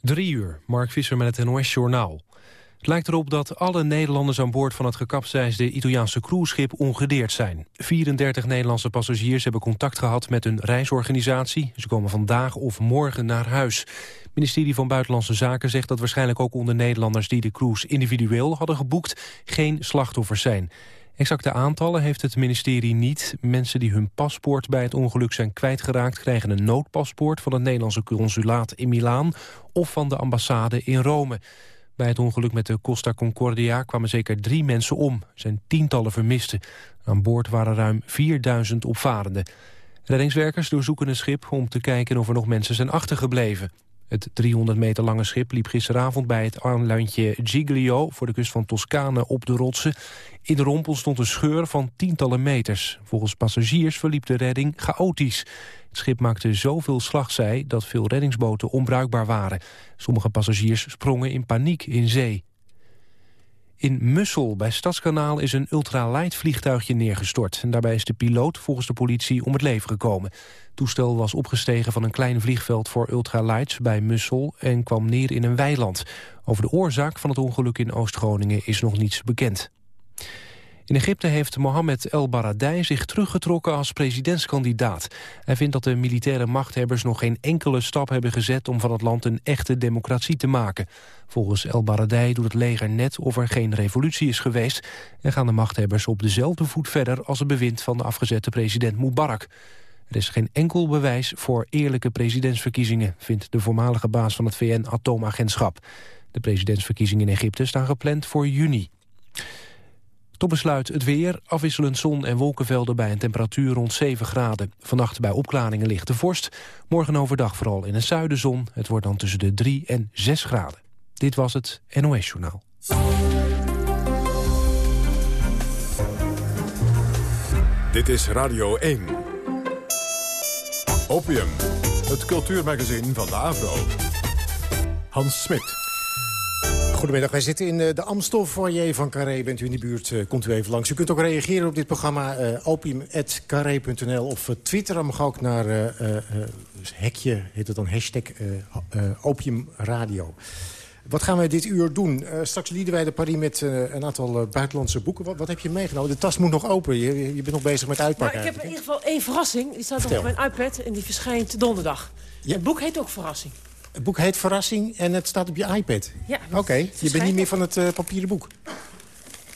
Drie uur, Mark Visser met het NOS-journaal. Het lijkt erop dat alle Nederlanders aan boord van het gekapseisde Italiaanse cruiseschip ongedeerd zijn. 34 Nederlandse passagiers hebben contact gehad met hun reisorganisatie. Ze komen vandaag of morgen naar huis. Het ministerie van Buitenlandse Zaken zegt dat waarschijnlijk ook onder Nederlanders die de cruise individueel hadden geboekt geen slachtoffers zijn. Exacte aantallen heeft het ministerie niet. Mensen die hun paspoort bij het ongeluk zijn kwijtgeraakt... krijgen een noodpaspoort van het Nederlandse consulaat in Milaan... of van de ambassade in Rome. Bij het ongeluk met de Costa Concordia kwamen zeker drie mensen om. Er zijn tientallen vermisten. Aan boord waren ruim 4000 opvarenden. Reddingswerkers doorzoeken het schip om te kijken of er nog mensen zijn achtergebleven. Het 300 meter lange schip liep gisteravond bij het eilandje Giglio... voor de kust van Toscane op de rotsen. In de romp stond een scheur van tientallen meters. Volgens passagiers verliep de redding chaotisch. Het schip maakte zoveel slagzij dat veel reddingsboten onbruikbaar waren. Sommige passagiers sprongen in paniek in zee. In Mussel bij Stadskanaal is een ultralight vliegtuigje neergestort. En daarbij is de piloot volgens de politie om het leven gekomen. Het toestel was opgestegen van een klein vliegveld voor ultralights bij Mussel... en kwam neer in een weiland. Over de oorzaak van het ongeluk in Oost-Groningen is nog niets bekend. In Egypte heeft Mohamed El Baradei zich teruggetrokken als presidentskandidaat. Hij vindt dat de militaire machthebbers nog geen enkele stap hebben gezet... om van het land een echte democratie te maken. Volgens El Baradei doet het leger net of er geen revolutie is geweest... en gaan de machthebbers op dezelfde voet verder... als het bewind van de afgezette president Mubarak. Er is geen enkel bewijs voor eerlijke presidentsverkiezingen... vindt de voormalige baas van het VN-atoomagentschap. De presidentsverkiezingen in Egypte staan gepland voor juni. Tot besluit het weer, afwisselend zon en wolkenvelden bij een temperatuur rond 7 graden. Vannacht bij opklaringen ligt de vorst. Morgen overdag vooral in het zuiden zon. Het wordt dan tussen de 3 en 6 graden. Dit was het NOS Journaal. Dit is Radio 1. Opium, het cultuurmagazin van de AVRO. Hans Smit. Goedemiddag, wij zitten in eh, de Amstel foyer van Carré. Bent u in die buurt, eh, komt u even langs. U kunt ook reageren op dit programma uh, opium.carré.nl of Twitter. Dan mag ook naar uh, hekje, heet het dan, hashtag opiumradio. Wat gaan wij dit uur doen? straks lieden wij de Paris met een aantal buitenlandse boeken. Wat, wat, heb je meegenomen? De tas moet nog open. Je, je bent nog bezig met uitpakken. Nou, ik heb in ieder geval één verrassing. Die staat op mijn iPad en die verschijnt donderdag. Het boek heet ook Verrassing. Het boek heet Verrassing en het staat op je iPad? Ja. Oké, je bent niet meer van het uh, papieren boek?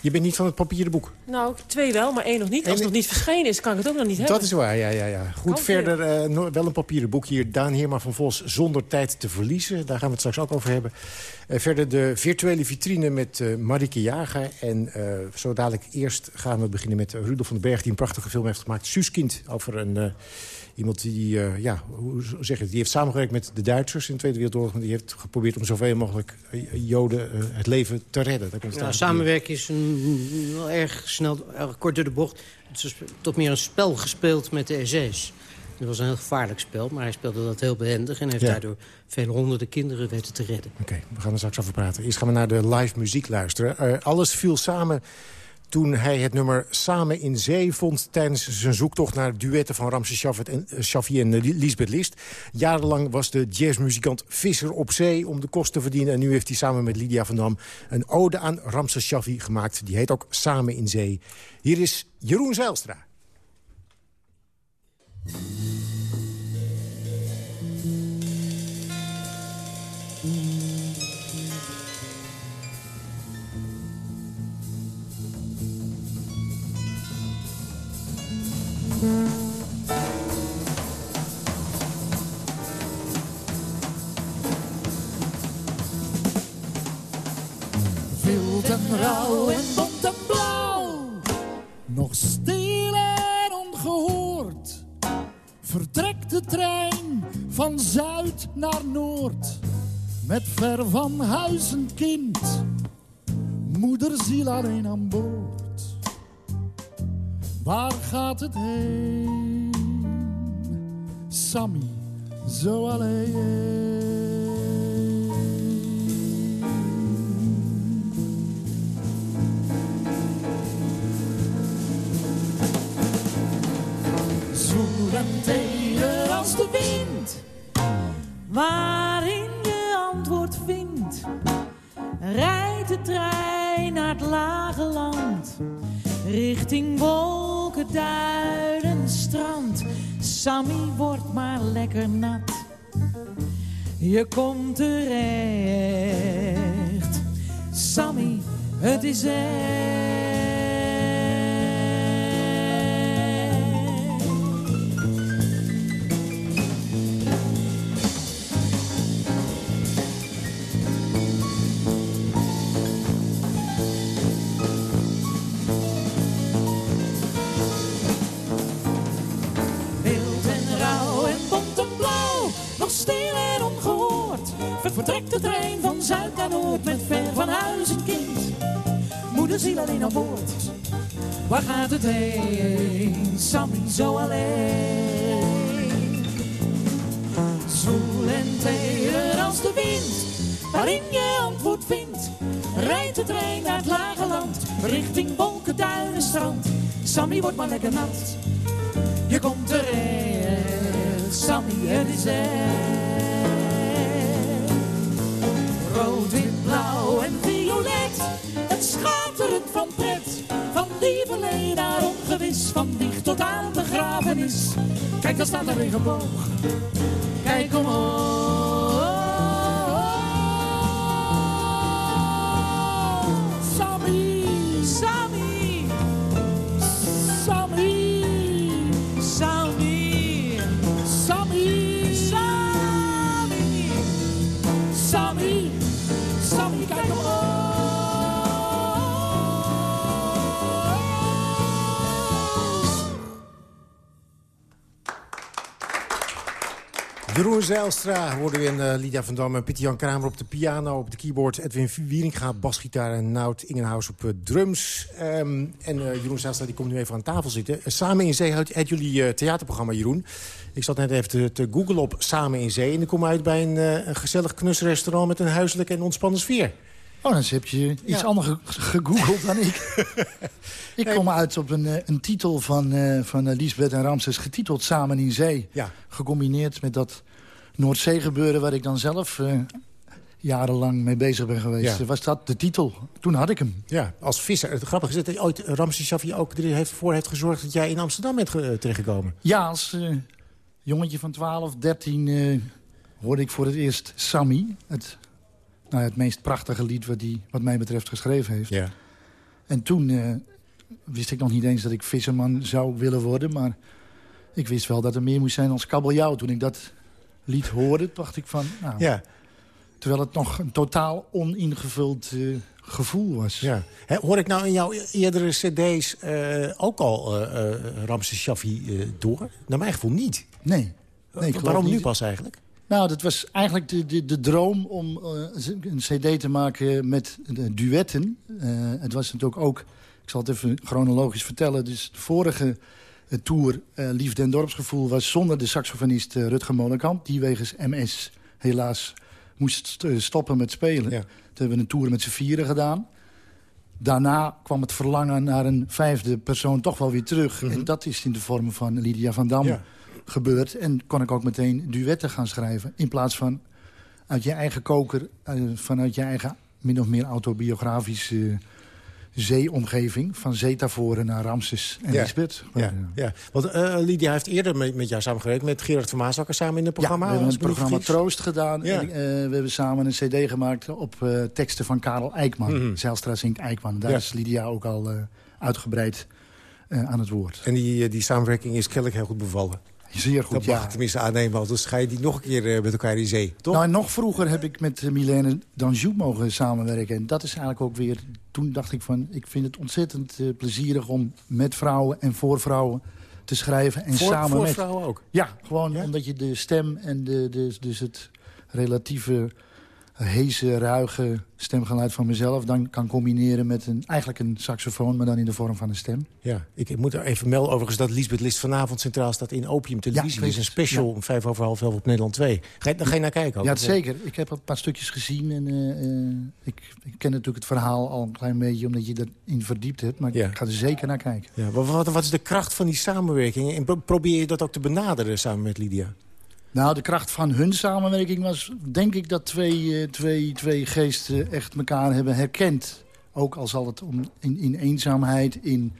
Je bent niet van het papieren boek? Nou, twee wel, maar één nog niet. Als het nog niet verschenen is, kan ik het ook nog niet hebben. Dat is waar, ja. ja, ja. Goed, verder uh, wel een papieren boek hier. Daan Heerma van Vos, Zonder tijd te verliezen. Daar gaan we het straks ook over hebben. Uh, verder de virtuele vitrine met uh, Marike Jager. En zo dadelijk eerst gaan we beginnen met Rudolf van den Berg... die een prachtige film heeft gemaakt. Suuskind, over een Iemand die, uh, ja, hoe zeg je, die heeft samengewerkt met de Duitsers in de Tweede Wereldoorlog. Die heeft geprobeerd om zoveel mogelijk eh, Joden uh, het leven te redden. Daar komt ja, samenwerken is een, wel erg snel, erg kort door de bocht. Het is tot meer een spel gespeeld met de SS. Het was een heel gevaarlijk spel, maar hij speelde dat heel behendig... en heeft daardoor vele honderden kinderen weten te redden. Oké, we gaan er straks over praten. Eerst gaan we naar de live muziek luisteren. Uh, alles viel samen toen hij het nummer Samen in Zee vond... tijdens zijn zoektocht naar duetten van Ramses Shaffi en, en Lisbeth List. Jarenlang was de jazzmuzikant visser op zee om de kost te verdienen... en nu heeft hij samen met Lydia van Dam een ode aan Ramses Shaffi gemaakt. Die heet ook Samen in Zee. Hier is Jeroen Zijlstra. Wild en rauw en bont en blauw, nog stil en ongehoord. Vertrekt de trein van zuid naar noord, met ver van huis een kind, moeder ziel alleen aan boord. Waar gaat het heen? Sammy, zo alleen. En als de wind, waarin je antwoord rijdt de trein naar het lage land. Richting wolken, duiden, strand. Sammy wordt maar lekker nat. Je komt terecht. Sammy, het is echt. Vertrekt de trein van zuid naar noord met ver van huis een kind. Moeder ziel alleen aan boord. Waar gaat het heen? Sammy zo alleen. Zwoel en teer als de wind, waarin je antwoord vindt. Rijdt de trein naar het lage land, richting wolken, duinen, strand. Sammy wordt maar lekker nat. Je komt terecht, Sammy, het is. Lieverlee naar ongewis, van dicht tot aan begrafenis. Kijk, daar staat een regenboog. Kijk omhoog. Jeroen Zijlstra hoorden we in uh, Lydia van Dam en Pieter Jan Kramer op de piano, op de keyboard, Edwin Wieringa basgitaar en Nout Ingenhaus op uh, drums. Um, en uh, Jeroen Zijlstra die komt nu even aan tafel zitten. samen in Zee uit, jullie theaterprogramma, Jeroen. Ik zat net even te, te googlen op Samen in Zee en ik kom uit bij een, een gezellig knusrestaurant met een huiselijke en ontspannen sfeer. Oh, dan heb je iets anders gegoogeld dan ik. ik kom uit op een, een titel van, uh, van Lisbeth en Ramses, getiteld Samen in Zee. Ja. Gecombineerd met dat Noordzee gebeuren waar ik dan zelf uh, jarenlang mee bezig ben geweest. Ja. Was dat de titel? Toen had ik hem. Ja, als visser. Het grappige is dat ooit Ramses Shaffi ook er heeft, voor heeft gezorgd... dat jij in Amsterdam bent terechtgekomen. Ja, als uh, jongetje van 12, 13 hoorde ik voor het eerst Sammy. Het nou, het meest prachtige lied wat hij wat mij betreft geschreven heeft. Ja. En toen uh, wist ik nog niet eens dat ik visserman zou willen worden. Maar ik wist wel dat er meer moest zijn als kabeljauw. Toen ik dat lied hoorde, dacht ik van... Nou, ja. Terwijl het nog een totaal oningevuld uh, gevoel was. Ja. hoor ik nou in jouw eerdere cd's uh, ook al uh, Ramses Shaffi door? Naar mijn gevoel niet. Nee. nee Waarom nu pas eigenlijk? Nou, dat was eigenlijk de, de, de droom om een cd te maken met duetten. Het was natuurlijk ook, ik zal het even chronologisch vertellen... dus de vorige uh, tour, Liefde en Dorpsgevoel... was zonder de saxofonist Rutger Molenkamp... die wegens MS helaas moest stoppen met spelen. Ja. Toen hebben we een tour met z'n vieren gedaan. Daarna kwam het verlangen naar een vijfde persoon toch wel weer terug. Mhm. En dat is in de vorm van Lydia van Dam... Ja gebeurd. En kon ik ook meteen duetten gaan schrijven. In plaats van uit je eigen koker, uh, vanuit je eigen min of meer autobiografische zeeomgeving. Van Zetavoren naar Ramses en ja. Lisbeth. Ja, ja. Want uh, Lydia heeft eerder met, met jou samengewerkt. Met Gerard van Maasakker samen in het programma. Ja, we hebben het programma Troost gedaan. En, uh, we hebben samen een cd gemaakt op uh, teksten van Karel Eijkman. Mm -hmm. Zijlstra zingt Eijkman. Daar is Lydia ook al uitgebreid aan het woord. En die, die samenwerking is kennelijk heel goed bevallen. Zeer goed, dat mag ja. ik tenminste aannemen, anders ga je die nog een keer eh, met elkaar in zee, toch? Nou, nog vroeger heb ik met Milene Danjou mogen samenwerken. En dat is eigenlijk ook weer... Toen dacht ik van, ik vind het ontzettend uh, plezierig om met vrouwen en voor vrouwen te schrijven. En voor, samen voor met... vrouwen ook? Ja, gewoon omdat je de stem en de, de, dus het relatieve heese, ruige stemgeluid van mezelf... dan kan combineren met een, eigenlijk een saxofoon... maar dan in de vorm van een stem. Ja, ik moet er even melden overigens dat Lisbeth List vanavond centraal staat in Opium Televisie. Ja, is een special om vijf over half elf op Nederland 2. Ga je, ga je naar kijken? Ook, ja, zeker. Ik heb een paar stukjes gezien. En, uh, ik, ik, ken natuurlijk het verhaal al een klein beetje... omdat je erin verdiept hebt. Maar ik ga er zeker naar kijken. Ja, wat, wat is de kracht van die samenwerking? En probeer je dat ook te benaderen samen met Lydia? Nou, de kracht van hun samenwerking was, denk ik, dat twee, twee, twee geesten echt elkaar hebben herkend. Ook al zal het om in, in eenzaamheid, in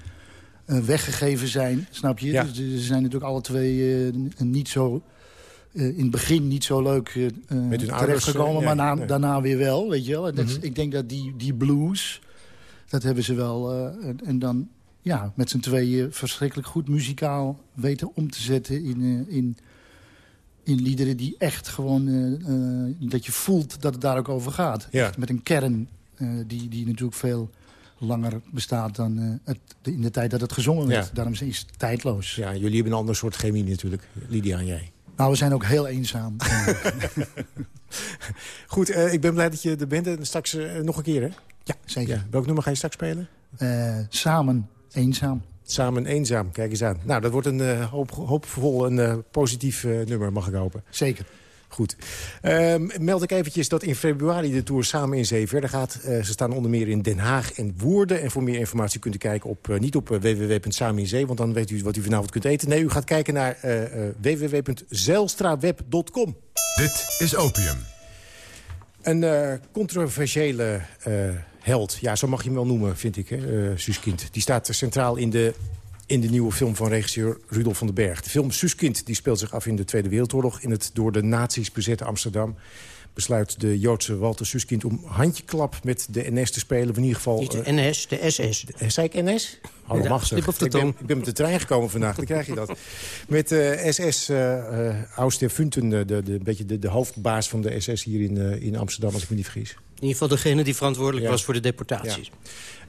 weggegeven zijn, snap je? Ja. Dus ze zijn natuurlijk alle twee niet zo uh, in het begin niet zo leuk terechtgekomen, maar na, nee. daarna weer wel, weet je wel. Dat, mm -hmm. Ik denk dat die, die blues, dat hebben ze wel. en dan ja, met z'n tweeën verschrikkelijk goed muzikaal weten om te zetten in, in, in liederen die echt gewoon, dat je voelt dat het daar ook over gaat. Ja. Echt met een kern die, die natuurlijk veel langer bestaat dan het, in de tijd dat het gezongen werd. Ja. Daarom is het tijdloos. Ja, jullie hebben een ander soort chemie natuurlijk, Lydia en jij. Nou, we zijn ook heel eenzaam. Goed, ik ben blij dat je er bent. En straks nog een keer, hè? Ja, zeker. Ja. Welk nummer ga je straks spelen? Samen, eenzaam. Samen, eenzaam. Kijk eens aan. Nou, dat wordt een hoop, hoopvol en positief nummer, mag ik hopen. Zeker. Goed. Um, meld ik eventjes dat in februari de Tour Samen in Zee verder gaat. Uh, ze staan onder meer in Den Haag en Woerden. En voor meer informatie kunt u kijken op, uh, niet op uh, www.sameninzee... want dan weet u wat u vanavond kunt eten. Nee, u gaat kijken naar www.zeilstraweb.com. Dit is Opium. Een controversiële held, ja, zo mag je hem wel noemen, vind ik, hè, Suuskind. Die staat centraal in de in de nieuwe film van regisseur Rudolf van den Berg. De film Suskind die speelt zich af in de Tweede Wereldoorlog... in het door de nazi's bezette Amsterdam besluit de Joodse Walter Suskind om handjeklap met de NS te spelen. Of in ieder geval... Niet de NS, de SS. De, zei ik NS? Oh, dat mag ik, ben, ik ben met de trein gekomen vandaag, dan krijg je dat. Met uh, SS, uh, uh, Auster Funten, de, de, de, beetje de, de hoofdbaas van de SS hier in, in Amsterdam, als ik me niet vergis. In ieder geval degene die verantwoordelijk ja. was voor de deportaties.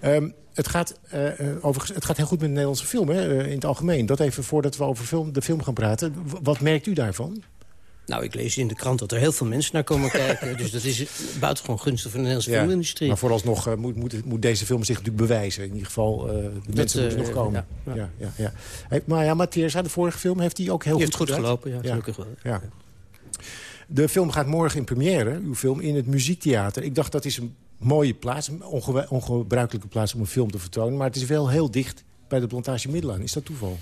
Ja. Um, het, gaat, uh, overigens, het gaat heel goed met de Nederlandse film, hè, uh, in het algemeen. Dat even voordat we over film, de film gaan praten. W wat merkt u daarvan? Nou, ik lees in de krant dat er heel veel mensen naar komen kijken. Dus dat is buitengewoon gunstig voor de Nederlandse ja, filmindustrie. Maar vooralsnog uh, moet, moet, moet, deze film zich natuurlijk bewijzen. In ieder geval, uh, de dat, mensen moeten nog komen. Ja, ja. Ja, ja, Hey, maar ja, Matthias, de vorige film heeft hij ook heel die goed heeft goed gedaan. gelopen, ja, gelukkig wel. Ja. De film gaat morgen in première, uw film, in het Muziektheater. Ik dacht, dat is een mooie plaats, een onge ongebruikelijke plaats om een film te vertonen. Maar het is wel heel dicht bij de plantage Middelaan. Is dat toeval?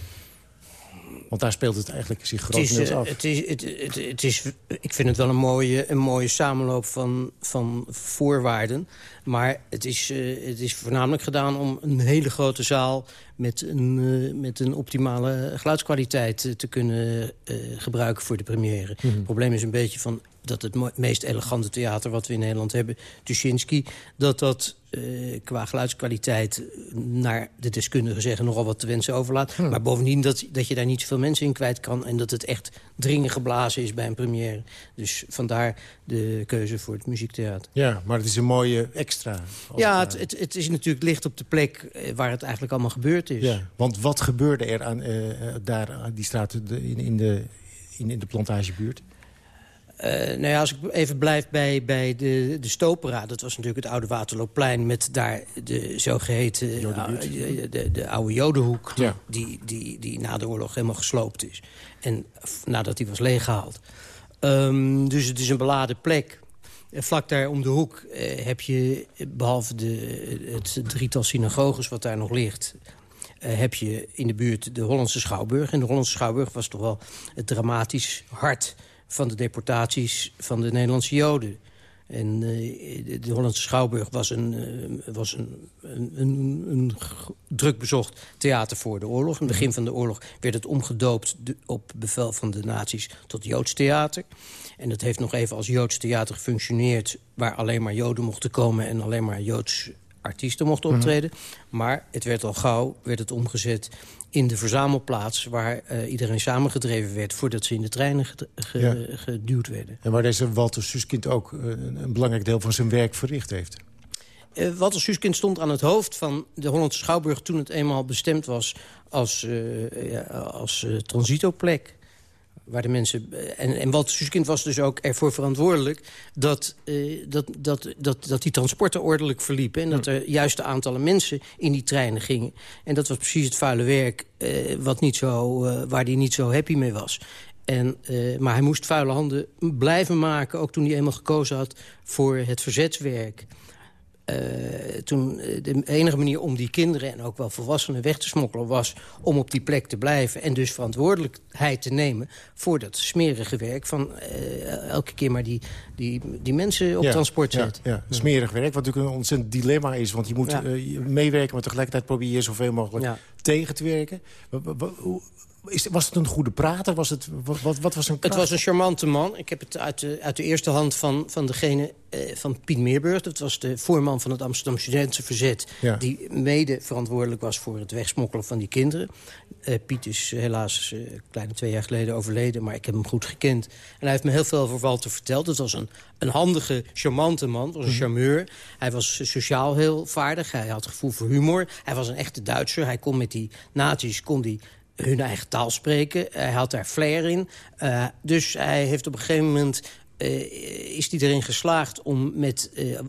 Want daar speelt het eigenlijk zich grotendeels af. Het is, het, het, het is, ik vind het wel een mooie, een mooie samenloop van, van voorwaarden. Maar het is, uh, het is voornamelijk gedaan om een hele grote zaal... met een, uh, met een optimale geluidskwaliteit te kunnen uh, gebruiken voor de première. Mhm. Het probleem is een beetje van dat het meest elegante theater wat we in Nederland hebben, Tuschinski, dat dat uh, qua geluidskwaliteit naar de deskundigen zeggen nogal wat te wensen overlaat. Hm. Maar bovendien dat, dat je daar niet zoveel mensen in kwijt kan en dat het echt dringend geblazen is bij een première. Dus vandaar de keuze voor het muziektheater. Ja, maar het is een mooie extra. Ja, het, het, het, is natuurlijk licht op de plek waar het eigenlijk allemaal gebeurd is. Ja, want wat gebeurde er aan, uh, daar aan die straat in, in, de, in, in de plantagebuurt? Uh, nou ja, als ik even blijf bij, bij de, de Stopera... dat was natuurlijk het oude Waterloopplein... met daar de zogeheten de, de, de, oude Jodenhoek... Ja. Die, die, die na de oorlog helemaal gesloopt is. En nadat die was leeggehaald. Um, dus het is een beladen plek. Vlak daar om de hoek uh, heb je, behalve de, het drietal synagoges wat daar nog ligt... Uh, heb je in de buurt de Hollandse Schouwburg. En de Hollandse Schouwburg was toch wel het dramatisch hart van de deportaties van de Nederlandse Joden. En uh, de, Hollandse Schouwburg was een, uh, was een, een, een, een druk bezocht theater voor de oorlog. In het begin van de oorlog werd het omgedoopt op bevel van de nazi's tot Joods theater. En dat heeft nog even als Joods theater gefunctioneerd... waar alleen maar Joden mochten komen en alleen maar Joods artiesten mochten optreden. Mm -hmm. Maar het werd al gauw werd het omgezet in de verzamelplaats... waar uh, iedereen samengedreven werd voordat ze in de treinen ge ge ja. geduwd werden. En waar deze Walter Suskind ook uh, een belangrijk deel van zijn werk verricht heeft. Uh, Walter Suskind stond aan het hoofd van de Hollandse Schouwburg... toen het eenmaal bestemd was als, ja, als transitoplek waar de mensen... En, en Walter Suskind was dus ook ervoor verantwoordelijk... dat, uh, dat, dat, dat, dat die transporten ordelijk verliepen... en dat er juiste aantallen mensen in die treinen gingen. En dat was precies het vuile werk uh, wat niet zo, uh, waar hij niet zo happy mee was. En, maar hij moest vuile handen blijven maken... ook toen hij eenmaal gekozen had voor het verzetswerk. Uh, toen de enige manier om die kinderen en ook wel volwassenen weg te smokkelen... was om op die plek te blijven en dus verantwoordelijkheid te nemen... voor dat smerige werk van uh, elke keer maar die, die, die mensen op transport zetten. Ja, ja, smerig werk, wat natuurlijk een ontzettend dilemma is. Want je moet uh, meewerken, maar tegelijkertijd probeer je zoveel mogelijk tegen te werken. Is, was het een goede prater? Was het, wat, wat was een het was een charmante man. Ik heb het uit de, uit de eerste hand van, van degene eh, van Piet Meerburg. Dat was de voorman van het Amsterdam Studentenverzet... die mede verantwoordelijk was voor het wegsmokkelen van die kinderen. Uh, Piet is helaas uh, kleine twee jaar geleden overleden... maar ik heb hem goed gekend. En hij heeft me heel veel over Walter verteld. Het was een, een handige, charmante man, was een mhm. charmeur. Hij was sociaal heel vaardig, hij had gevoel voor humor. Hij was een echte Duitser. Hij kon met die nazi's kon die hun eigen taal spreken. Hij had daar flair in. Uh, dus hij heeft op een gegeven moment... Uh, is hij erin geslaagd om met uh,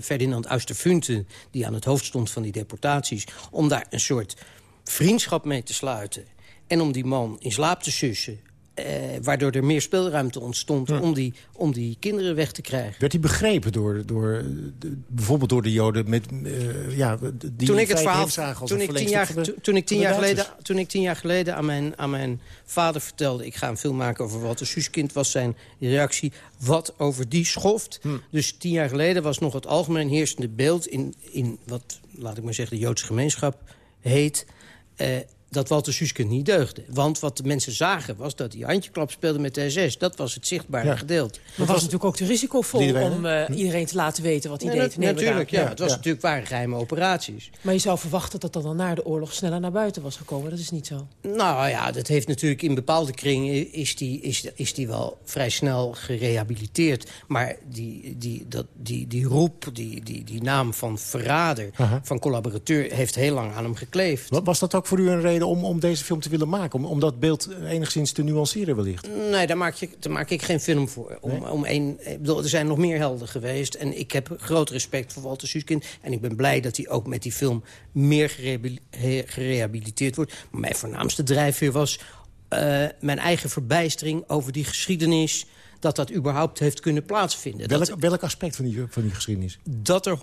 Ferdinand Austerfunte... die aan het hoofd stond van die deportaties... om daar een soort vriendschap mee te sluiten. En om die man in slaap te sussen eh, waardoor er meer speelruimte ontstond om, die, om die kinderen weg te krijgen. Werd hij begrepen door, door bijvoorbeeld door de Joden met, uh, ja, die toen ik het verhaal toen ik, tien jaar, toen, ik tien jaar geleden, toen ik tien jaar geleden aan mijn, aan mijn vader vertelde... ik ga een film maken over Walter Suskind, was zijn reactie... wat over die schoft. Hm. Dus tien jaar geleden was nog het algemeen heersende beeld... in, in wat, laat ik maar zeggen, de Joodse gemeenschap heet... Uh, dat Walter Suske niet deugde. Want wat de mensen zagen was dat hij handjeklap speelde met de SS. Dat was het zichtbare gedeelte. Maar was, was natuurlijk ook te risicovol om uh, iedereen te laten weten wat hij deed. Nee, natuurlijk, ja. Het was natuurlijk waren geheime operaties. Maar je zou verwachten dat dat dan na de oorlog sneller naar buiten was gekomen. Dat is niet zo. Nou ja, dat heeft natuurlijk in bepaalde kringen is die, is, is die wel vrij snel gerehabiliteerd. Maar die, die, dat, die, die roep, die, die, die naam van verrader, van collaborateur... heeft heel lang aan hem gekleefd. Was dat ook voor u een reden om, om deze film te willen maken? Om, om dat beeld enigszins te nuanceren wellicht? Nee, daar maak, je, daar maak ik geen film voor. Om, om ik bedoel, er zijn nog meer helden geweest. En ik heb groot respect voor Walter Suskind. En ik ben blij dat hij ook met die film meer gerehabiliteerd wordt. Maar mijn voornaamste drijfveer was uh, mijn eigen verbijstering over die geschiedenis dat dat überhaupt heeft kunnen plaatsvinden. Welk, welk aspect van die, van die geschiedenis? Dat er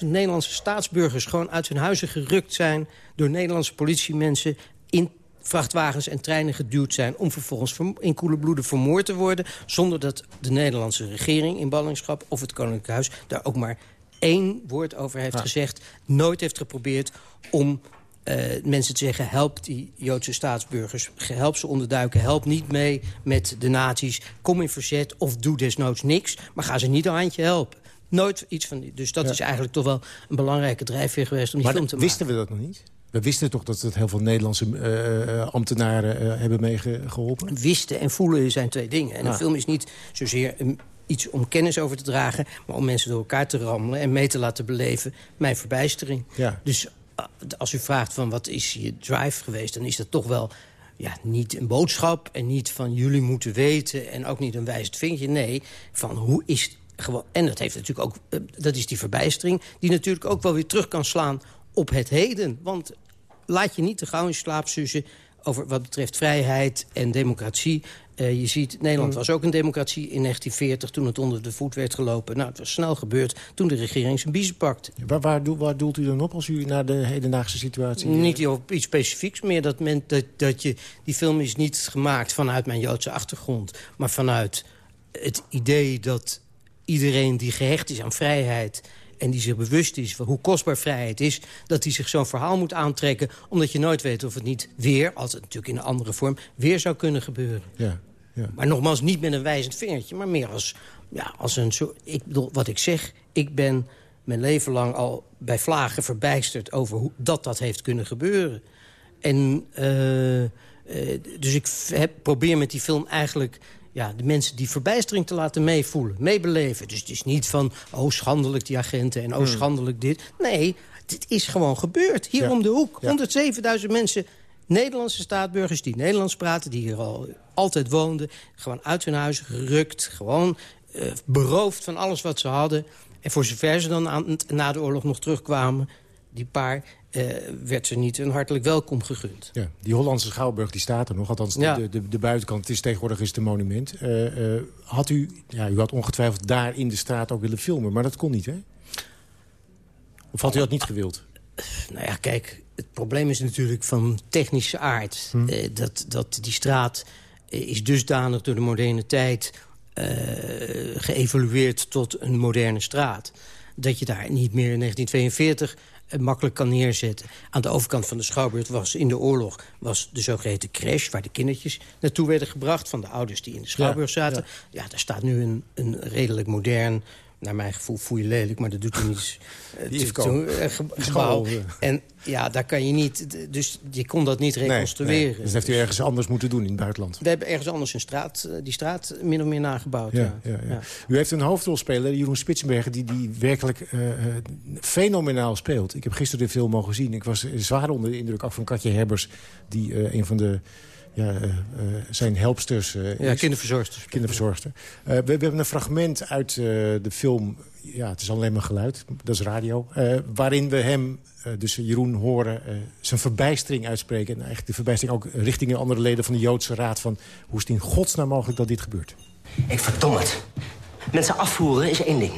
107.000 Nederlandse staatsburgers gewoon uit hun huizen gerukt zijn... door Nederlandse politiemensen in vrachtwagens en treinen geduwd zijn... om vervolgens in koele bloeden vermoord te worden... zonder dat de Nederlandse regering in ballingschap of het Koninklijk Huis... daar ook maar één woord over heeft gezegd. Nooit heeft geprobeerd om uh, mensen te zeggen... help die Joodse staatsburgers, help ze onderduiken... help niet mee met de nazi's, kom in verzet of doe desnoods niks... maar ga ze niet een handje helpen. Nooit iets van die. Dus dat is eigenlijk toch wel een belangrijke drijfveer geweest om die film te maken. wisten we dat nog niet? We wisten toch dat het heel veel Nederlandse uh, ambtenaren uh, hebben meegeholpen? Wisten en voelen zijn twee dingen. En een film is niet zozeer een, iets om kennis over te dragen... maar om mensen door elkaar te rammelen en mee te laten beleven... mijn verbijstering. Ja. Dus als u vraagt van wat is je drive geweest... dan is dat toch wel ja, niet een boodschap en niet van jullie moeten weten... en ook niet een wijzend vinkje. Nee, van hoe is gewoon... En dat, heeft natuurlijk ook, eh, dat is die verbijstering... die natuurlijk ook wel weer terug kan slaan op het heden. Want laat je niet te gauw in slaap sussen over wat betreft vrijheid en democratie. Uh, je ziet, Nederland mm. was ook een democratie in 1940 toen het onder de voet werd gelopen. Nou, het was snel gebeurd toen de regering zijn biezen pakte. Waar, waar, waar, doelt u dan op als u naar de hedendaagse situatie... Niet op iets specifieks meer. Dat, men, dat, dat je, die film is niet gemaakt vanuit mijn Joodse achtergrond. Maar vanuit het idee dat iedereen die gehecht is aan vrijheid en die zich bewust is van hoe kostbaar vrijheid is... dat hij zich zo'n verhaal moet aantrekken... omdat je nooit weet of het niet weer, als het natuurlijk in een andere vorm... weer zou kunnen gebeuren. Ja, ja. Maar nogmaals, niet met een wijzend vingertje... maar meer als, ja, als een zo... Ik bedoel, wat ik zeg, ik ben mijn leven lang al bij vlagen verbijsterd... over hoe dat dat heeft kunnen gebeuren. En uh, uh, dus ik heb, probeer met die film eigenlijk ja, de mensen die verbijstering te laten meevoelen, meebeleven. Dus het is niet van, oh schandelijk die agenten en oh hmm. schandelijk dit. Nee, dit is gewoon gebeurd. Hier om de hoek. 107.000 mensen, Nederlandse staatburgers die Nederlands praten... die hier al altijd woonden, gewoon uit hun huis gerukt... gewoon uh, beroofd van alles wat ze hadden. En voor zover ze dan aan, na de oorlog nog terugkwamen... die paar, uh, werd ze niet een hartelijk welkom gegund. Ja, die Hollandse Schouwburg die staat er nog. Althans, de, de, de, buitenkant het is tegenwoordig is het een monument. Uh, had u, ja, u had ongetwijfeld daar in de straat ook willen filmen, maar dat kon niet, hè? Of had u dat niet gewild? Nou ja, kijk, het probleem is natuurlijk van technische aard. Hm. Eh, dat, dat die straat eh, is dusdanig door de moderne tijd geëvolueerd tot een moderne straat. Dat je daar niet meer in 1942 makkelijk kan neerzetten. Aan de overkant van de Schouwburg was in de oorlog was de zogeheten crash... waar de kindertjes naartoe werden gebracht van de ouders die in de Schouwburg zaten. Ja, daar staat nu een, een redelijk modern naar mijn gevoel voel je lelijk, maar dat doet er niets. Uh, gebouw. En ja, daar kan je niet... Dus je kon dat niet reconstrueren. Nee, Dus heeft u ergens anders moeten doen in het buitenland? We hebben ergens anders een straat, eh, die straat min of meer nagebouwd. Ja, ja. ja U heeft een hoofdrolspeler, Jeroen Spitsenbergen... die, die werkelijk uh, fenomenaal speelt. Ik heb gisteren de film mogen zien. Ik was zwaar onder de indruk ook van Katje Herbers... die een van de ja, uh, zijn helpsters. Uh, ja, kinderverzorgsters. Kinderverzorgster. we, we, hebben een fragment uit de film... Ja, het is alleen maar geluid, dat is radio. waarin we hem, dus Jeroen, horen zijn verbijstering uitspreken. En eigenlijk de verbijstering ook richting de andere leden van de Joodse Raad... van hoe is het in godsnaam mogelijk dat dit gebeurt? Ik verdom het. Mensen afvoeren is één ding.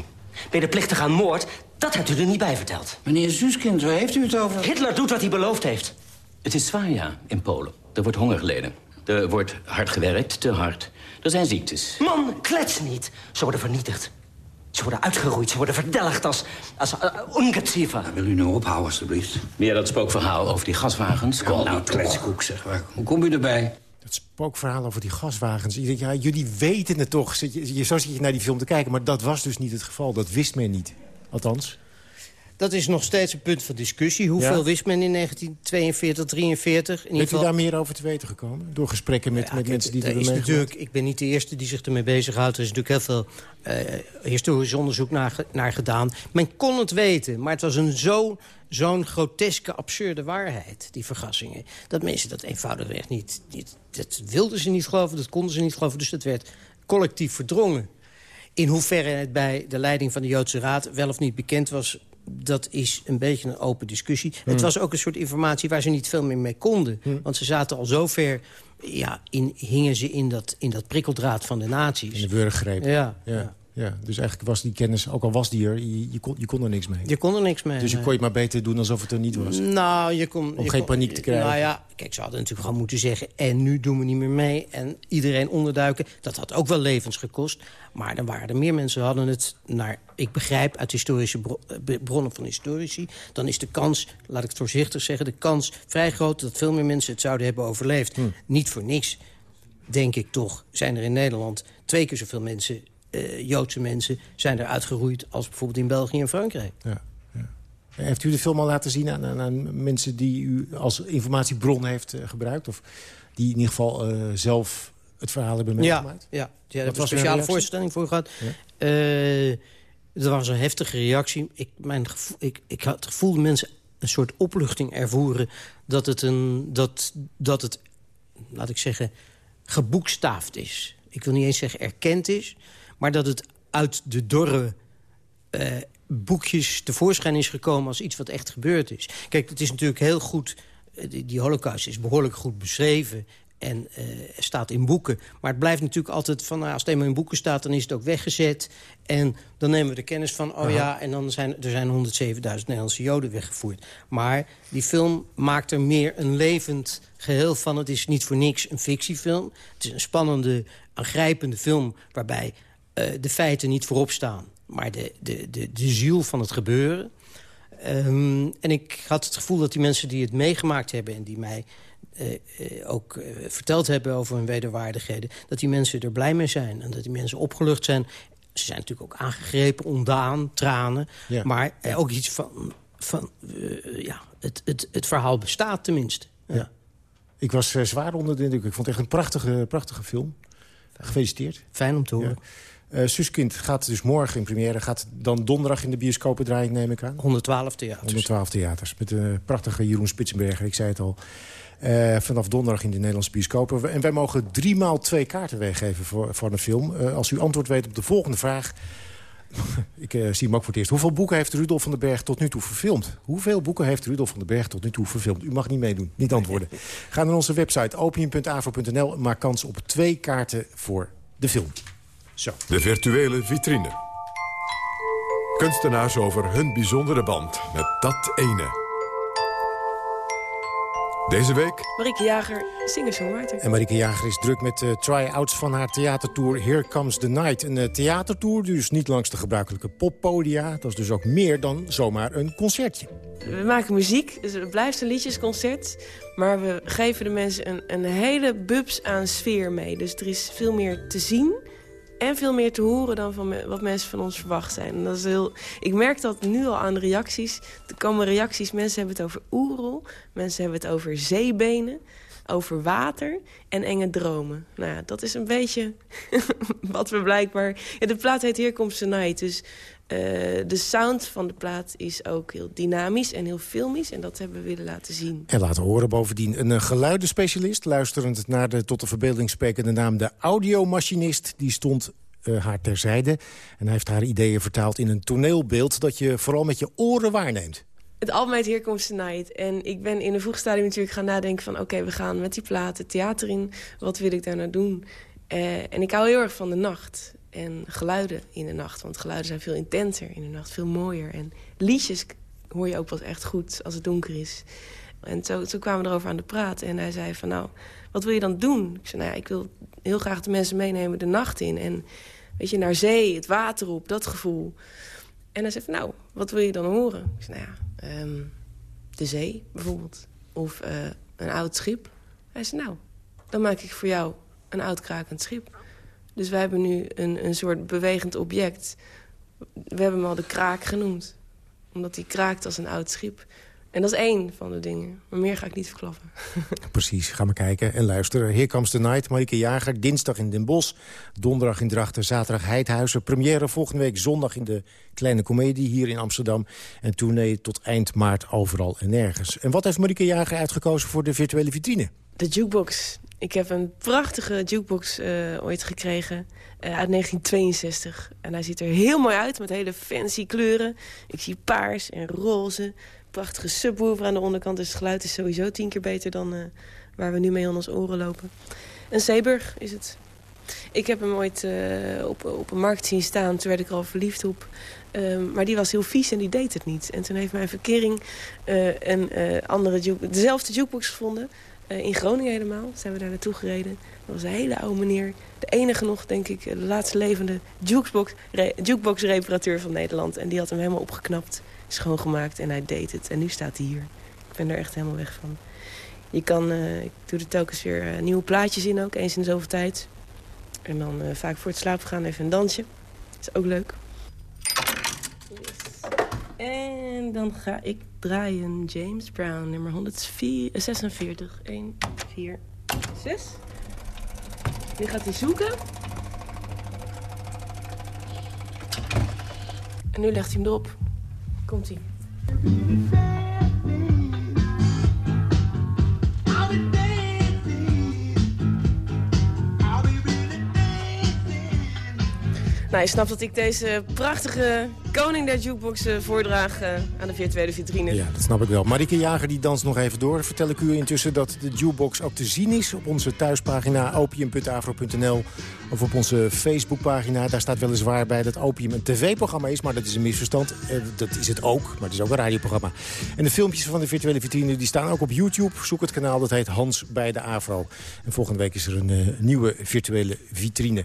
Medeplichtig aan moord, dat hebt u er niet bij verteld. Meneer Zuskind, waar heeft u het over? Hitler doet wat hij beloofd heeft. Het is zwaar, ja, in Polen. Er wordt honger geleden. Er wordt hard gewerkt, te hard. Er zijn ziektes. Man, klets niet. Ze worden vernietigd. Ze worden uitgeroeid, ze worden verdelgd als, als uh, wil u nou ophouden, alstublieft? Meer dat spookverhaal over die gaswagens. Kom nou, kletskoek, zeg maar. Hoe kom u erbij? Dat spookverhaal over die gaswagens. Ja, jullie weten het toch. Je, zo zit je naar die film te kijken. Maar dat was dus niet het geval. Dat wist men niet. Althans. Dat is nog steeds een punt van discussie. Hoeveel wist men in 1942, 43? In Bent u daar meer over te weten gekomen? Door gesprekken met, met mensen die er is natuurlijk, Ik ben niet de eerste die zich ermee bezighoudt. Er is natuurlijk heel veel uh, historisch onderzoek naar, naar, gedaan. Men kon het weten, maar het was een zo zo'n groteske, absurde waarheid, die vergassingen. Dat mensen dat eenvoudigweg niet, niet... Dat wilden ze niet geloven, dat konden ze niet geloven. Dus dat werd collectief verdrongen. In hoeverre het bij de leiding van de Joodse Raad wel of niet bekend was dat is een beetje een open discussie. Het hmm. was ook een soort informatie waar ze niet veel meer mee konden. Hmm. Want ze zaten al zo ver... Ja, in, hingen ze in dat, in dat prikkeldraad van de naties. In de wurggreep. ja. ja. Ja, dus eigenlijk was die kennis, ook al was die er, je, je, kon, je kon er niks mee. Je kon er niks mee. Dus je kon je maar beter doen alsof het er niet was. Nou, je kon... Om geen paniek te krijgen. Nou ja, kijk, ze hadden natuurlijk gewoon moeten zeggen... en nu doen we niet meer mee en iedereen onderduiken. Dat had ook wel levens gekost. Maar dan waren er meer mensen hadden het naar... ik begrijp uit historische eh, bronnen van historici... dan is de kans, laat ik het voorzichtig zeggen... de kans vrij groot dat veel meer mensen het zouden hebben overleefd. Hm. Niet voor niks, denk ik toch, zijn er in Nederland... twee keer zoveel mensen uh, Joodse mensen zijn er uitgeroeid... als bijvoorbeeld in België en Frankrijk. Ja, ja. Heeft u de film al laten zien aan, aan, mensen die u als informatiebron heeft uh, gebruikt? Of die in ieder geval uh, zelf het verhaal hebben meegemaakt? Ja, ja. ja daar was een speciale voorstelling voor gehad. Ja. er was een heftige reactie. Ik, mijn gevoel, ik, ik had het gevoel dat mensen een soort opluchting ervoeren... dat het, een, dat, dat het laat ik zeggen, geboekstaafd is. Ik wil niet eens zeggen erkend is... Maar dat het uit de dorre uh, boekjes tevoorschijn is gekomen... als iets wat echt gebeurd is. Kijk, het is natuurlijk heel goed... Eh, die, die holocaust is behoorlijk goed beschreven en uh, staat in boeken. Maar het blijft natuurlijk altijd van... Nou, als het eenmaal in boeken staat, dan is het ook weggezet. En dan nemen we de kennis van... oh ja, en dan zijn er zijn 107.000 Nederlandse Joden weggevoerd. Maar die film maakt er meer een levend geheel van. Het is niet voor niks een fictiefilm. Het is een spannende, aangrijpende film... waarbij uh, de feiten niet voorop staan. Maar de, de, de, de ziel van het gebeuren. Um, en ik had het gevoel dat die mensen die het meegemaakt hebben... en die mij uh, uh, ook verteld hebben over hun wederwaardigheden... dat die mensen er blij mee zijn. En dat die mensen opgelucht zijn. Ze zijn natuurlijk ook aangegrepen, ondaan, tranen. Ja. Maar ook iets van... van ja, het, het, het verhaal bestaat tenminste. Ja. ja. Ik was zwaar onder de indruk. Ik vond het echt een prachtige, prachtige film. Gefeliciteerd. Fijn om te horen. Uh, Suskind gaat dus morgen in première. Gaat dan donderdag in de bioscopen draaien, neem ik aan. 112 theaters. 112 theaters. Met de prachtige Jeroen Spitsenberger, ik zei het al. Uh, vanaf donderdag in de Nederlandse bioscopen. En wij mogen drie maal twee kaarten weggeven voor, voor een film. Uh, als u antwoord weet op de volgende vraag... ik zie hem ook voor het eerst. Hoeveel boeken heeft Rudolf van den Berg tot nu toe verfilmd? Hoeveel boeken heeft Rudolf van den Berg tot nu toe verfilmd? U mag niet meedoen, niet antwoorden. Ga naar onze website opium.avro.nl maak kans op twee kaarten voor de film. Zo. De virtuele vitrine. Kunstenaars over hun bijzondere band met dat ene. Deze week... Marieke Jager, singer-songwriter. En Marieke Jager is druk met de try-outs van haar theatertour Here Comes the Night. Een uh, theatertour, dus niet langs de gebruikelijke poppodia. Dat is dus ook meer dan zomaar een concertje. We maken muziek, dus het blijft een liedjesconcert. Maar we geven de mensen een, een hele bubs aan sfeer mee. Dus er is veel meer te zien en veel meer te horen dan van wat mensen van ons verwacht zijn. En dat is heel, ik merk dat nu al aan de reacties. Er komen reacties, mensen hebben het over oerel. Mensen hebben het over zeebenen, over water en enge dromen. Nou ja, dat is een beetje wat we blijkbaar... De plaat heet the Night, dus... Uh, de sound van de plaat is ook heel dynamisch en heel filmisch. En dat hebben we willen laten zien. En laten horen bovendien een geluidenspecialist... luisterend naar de tot de verbeelding sprekende naam de audiomachinist... die stond uh, haar terzijde. En hij heeft haar ideeën vertaald in een toneelbeeld... dat je vooral met je oren waarneemt. Het album heet Here Comes. En ik ben in een vroeg stadium natuurlijk gaan nadenken van... oké, we gaan met die platen theater in. Wat wil ik daar nou doen? En ik hou heel erg van de nacht en geluiden in de nacht. Want geluiden zijn veel intenser in de nacht, veel mooier. En liedjes hoor je ook pas echt goed als het donker is. En zo, zo kwamen we erover aan de praat. En hij zei van, nou, wat wil je dan doen? Ik zei, nou ja, ik wil heel graag de mensen meenemen de nacht in. En weet je, naar zee, het water op, dat gevoel. En hij zei van, nou, wat wil je dan horen? Ik zei, nou ja, um, de zee bijvoorbeeld. Of uh, een oud schip. Hij zei, nou, dan maak ik voor jou een oud krakend schip. Dus wij hebben nu een, een soort bewegend object. We hebben hem al de kraak genoemd. Omdat hij kraakt als een oud schip. En dat is één van de dingen. Maar meer ga ik niet verklappen. Precies, ga maar kijken en luisteren. Here Comes the Night, Marieke Jager. Dinsdag in Den Bosch, donderdag in Drachten, zaterdag Heidhuizen. Première volgende week zondag in de Kleine Comedie hier in Amsterdam. En tournee tot eind maart overal en nergens. En wat heeft Marieke Jager uitgekozen voor de virtuele vitrine? De jukebox. Ik heb een prachtige jukebox uh, ooit gekregen uh, uit 1962. En hij ziet er heel mooi uit met hele fancy kleuren. Ik zie paars en roze. Prachtige subwoofer aan de onderkant. Dus het geluid is sowieso tien keer beter dan uh, waar we nu mee aan ons oren lopen. Een Zeeburg is het. Ik heb hem ooit op, op een markt zien staan. Toen werd ik er al verliefd op. Uh, maar die was heel vies en die deed het niet. En toen heeft mijn verkering een andere juke, dezelfde jukebox gevonden in Groningen helemaal. Zijn we daar naartoe gereden. Dat was een hele oude meneer. De enige nog, denk ik, de laatste levende jukebox-reparateur van Nederland. En die had hem helemaal opgeknapt, schoongemaakt en hij deed het. En nu staat hij hier. Ik ben er echt helemaal weg van. Je kan, uh, ik doe er telkens weer nieuwe plaatjes in ook, eens in de zoveel tijd. En dan vaak voor het slapen gaan even een dansje. Dat is ook leuk. En dan ga ik draaien James Brown, nummer 146. 1, 4, 6. Nu gaat hij zoeken. En nu legt hij hem erop. Komt hij. Nou, je snapt dat ik deze prachtige koning der jukebox uh, voordraag uh, aan de virtuele vitrine. Ja, dat snap ik wel. Marike Jager die danst nog even door. Vertel ik u intussen dat de jukebox ook te zien is... op onze thuispagina opium.afro.nl of op onze Facebookpagina. Daar staat weliswaar bij dat Opium een tv-programma is... maar dat is een misverstand. Uh, dat is het ook, maar het is ook een radioprogramma. En de filmpjes van de virtuele vitrine die staan ook op YouTube. Zoek het kanaal, dat heet Hans bij de Afro. En volgende week is er een nieuwe virtuele vitrine.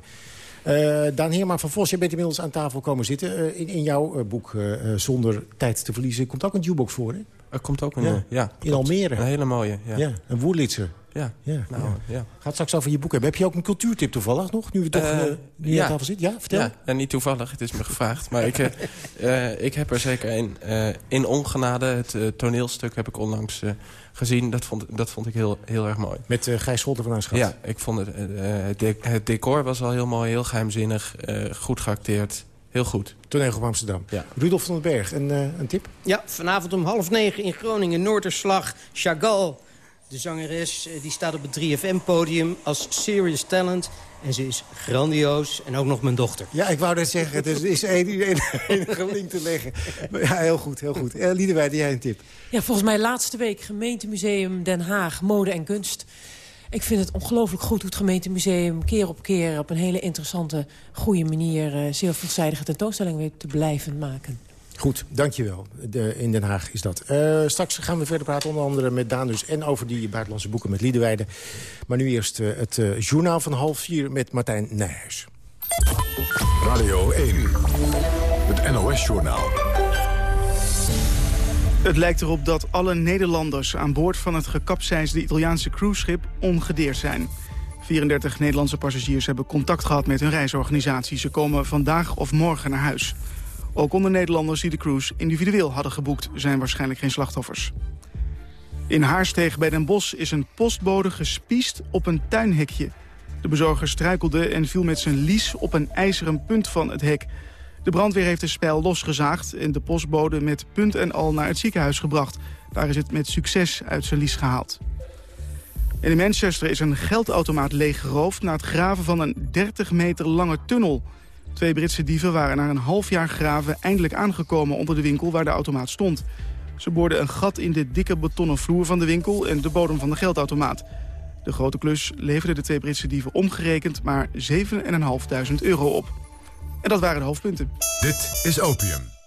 Uh, Daan Heerma van Vos, je bent inmiddels aan tafel komen zitten. Uh, in, in, jouw uh, boek Zonder tijd te verliezen komt ook een jukebox voor, hè? Er komt ook een, ja. ja in Almere. Een hele mooie, ja. ja een Woerlitzer. Ja. Ja, nou, ja. Gaat straks over je boek hebben. Heb je ook een cultuurtip toevallig nog, nu we toch uh, ja. aan tafel zitten? Ja, vertel. Ja, en niet toevallig, het is me gevraagd. Maar ik, uh, ik heb er zeker een. Uh, in Ongenade, het toneelstuk, heb ik onlangs gezien. Dat vond, dat vond ik heel, heel erg mooi. Met uh, Gijs Scholten van Aanschat? Ja, ik vond het, uh, het, het, decor was al heel mooi, heel geheimzinnig, uh, goed geacteerd. Heel goed. Toneel Amsterdam. Ja. Rudolf van den Berg, een, een tip? Ja, vanavond om half negen in Groningen, Noorderslag, Chagall. De zangeres die staat op het 3FM-podium als serious talent. En ze is grandioos en ook nog mijn dochter. Ja, ik wou net zeggen, het is, is enige link te leggen. Ja, heel goed, heel goed. Uh, Liedewij, jij een tip? Ja, volgens mij laatste week gemeentemuseum Den Haag, mode en kunst. Ik vind het ongelooflijk goed hoe het gemeentemuseum keer op keer... op een hele interessante, goede manier... Uh, zeer veelzijdige tentoonstelling weet te blijven maken. Goed, dankjewel. De, in Den Haag is dat. Uh, straks gaan we verder praten onder andere met Danus... en over die buitenlandse boeken met Liedewijde. Maar nu eerst uh, het uh, journaal van half vier met Martijn Nijhuis. Radio 1, het NOS-journaal. Het lijkt erop dat alle Nederlanders aan boord van het gekapseisde Italiaanse cruiseschip ongedeerd zijn. 34 Nederlandse passagiers hebben contact gehad met hun reisorganisatie. Ze komen vandaag of morgen naar huis. Ook onder Nederlanders die de cruise individueel hadden geboekt... zijn waarschijnlijk geen slachtoffers. In Haarsteeg bij Den Bosch is een postbode gespiest op een tuinhekje. De bezorger struikelde en viel met zijn lies op een ijzeren punt van het hek. De brandweer heeft de spijl losgezaagd en de postbode met punt en al naar het ziekenhuis gebracht. Daar is het met succes uit zijn lies gehaald. in Manchester is een geldautomaat leeggeroofd na het graven van een 30 meter lange tunnel. Twee Britse dieven waren na een half jaar graven eindelijk aangekomen onder de winkel waar de automaat stond. Ze boorden een gat in de dikke betonnen vloer van de winkel en de bodem van de geldautomaat. De grote klus leverde de twee Britse dieven omgerekend maar 7.500 euro op. En dat waren de hoofdpunten. Dit is Opium.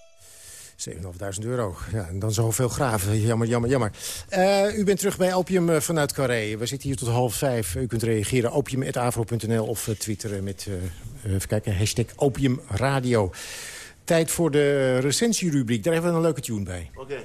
7.500 euro. Ja, en dan zoveel graven. Jammer, jammer, jammer. Uh, u bent terug bij Opium uh, vanuit Carré. We zitten hier tot half vijf. U kunt reageren opium.avro.nl of uh, twitteren met even kijken, hashtag opiumradio. Tijd voor de recensierubriek. Daar hebben we een leuke tune bij. Oké.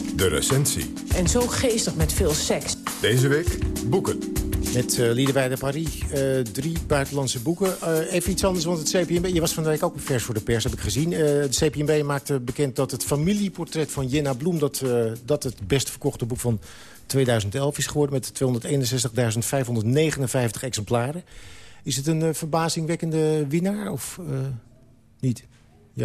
De recensie. En zo geestig met veel seks. Deze week boeken. Met uh, Liederwijde Paris, uh, drie buitenlandse boeken. Uh, even iets anders, want het CPMB... Je was van de week ook vers voor de pers, heb ik gezien. de CPMB maakte bekend dat het familieportret van Jenna Bloem... dat, dat het best verkochte boek van 2011 is geworden... met 261.559 exemplaren. Is het een verbazingwekkende winnaar of niet?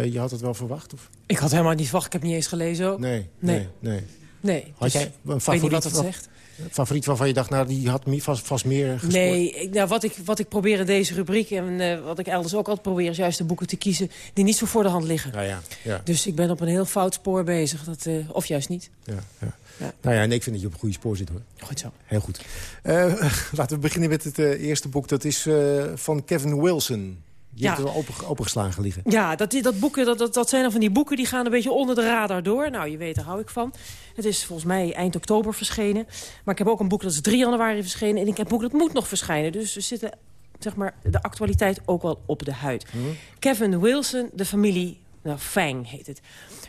Je, je had het wel verwacht? Of? Ik had helemaal niet verwacht. Ik heb niet eens gelezen ook. Nee, nee, nee. nee. Had dus jij een favoriet? wat het zegt? favoriet waarvan je dacht, nou, die had vast, vast meer? Nee, ik, nou, wat, ik, wat ik probeer in deze rubriek... en uh, wat ik elders ook altijd probeer... is juist de boeken te kiezen die niet zo voor de hand liggen. Nou ja, ja. Dus ik ben op een heel fout spoor bezig. Dat, uh, of juist niet. Ja, ja. Ja. Nou ja, nee, ik vind dat je op een goede spoor zit, hoor. Goed zo. Heel goed. Uh, laten we beginnen met het eerste boek. Dat is van Kevin Wilson. Je ja. hebt er open, opengeslagen liggen. Ja, dat, dat, boeken, dat, dat, dat zijn dan van die boeken die gaan een beetje onder de radar door. Nou, je weet, daar hou ik van. Het is volgens mij eind oktober verschenen. Maar ik heb ook een boek dat is 3 januari verschenen. En ik heb een boek dat moet nog verschijnen. Dus we zitten zeg maar, de actualiteit ook wel op de huid. Mhm. Kevin Wilson, de familie nou, Fang heet het.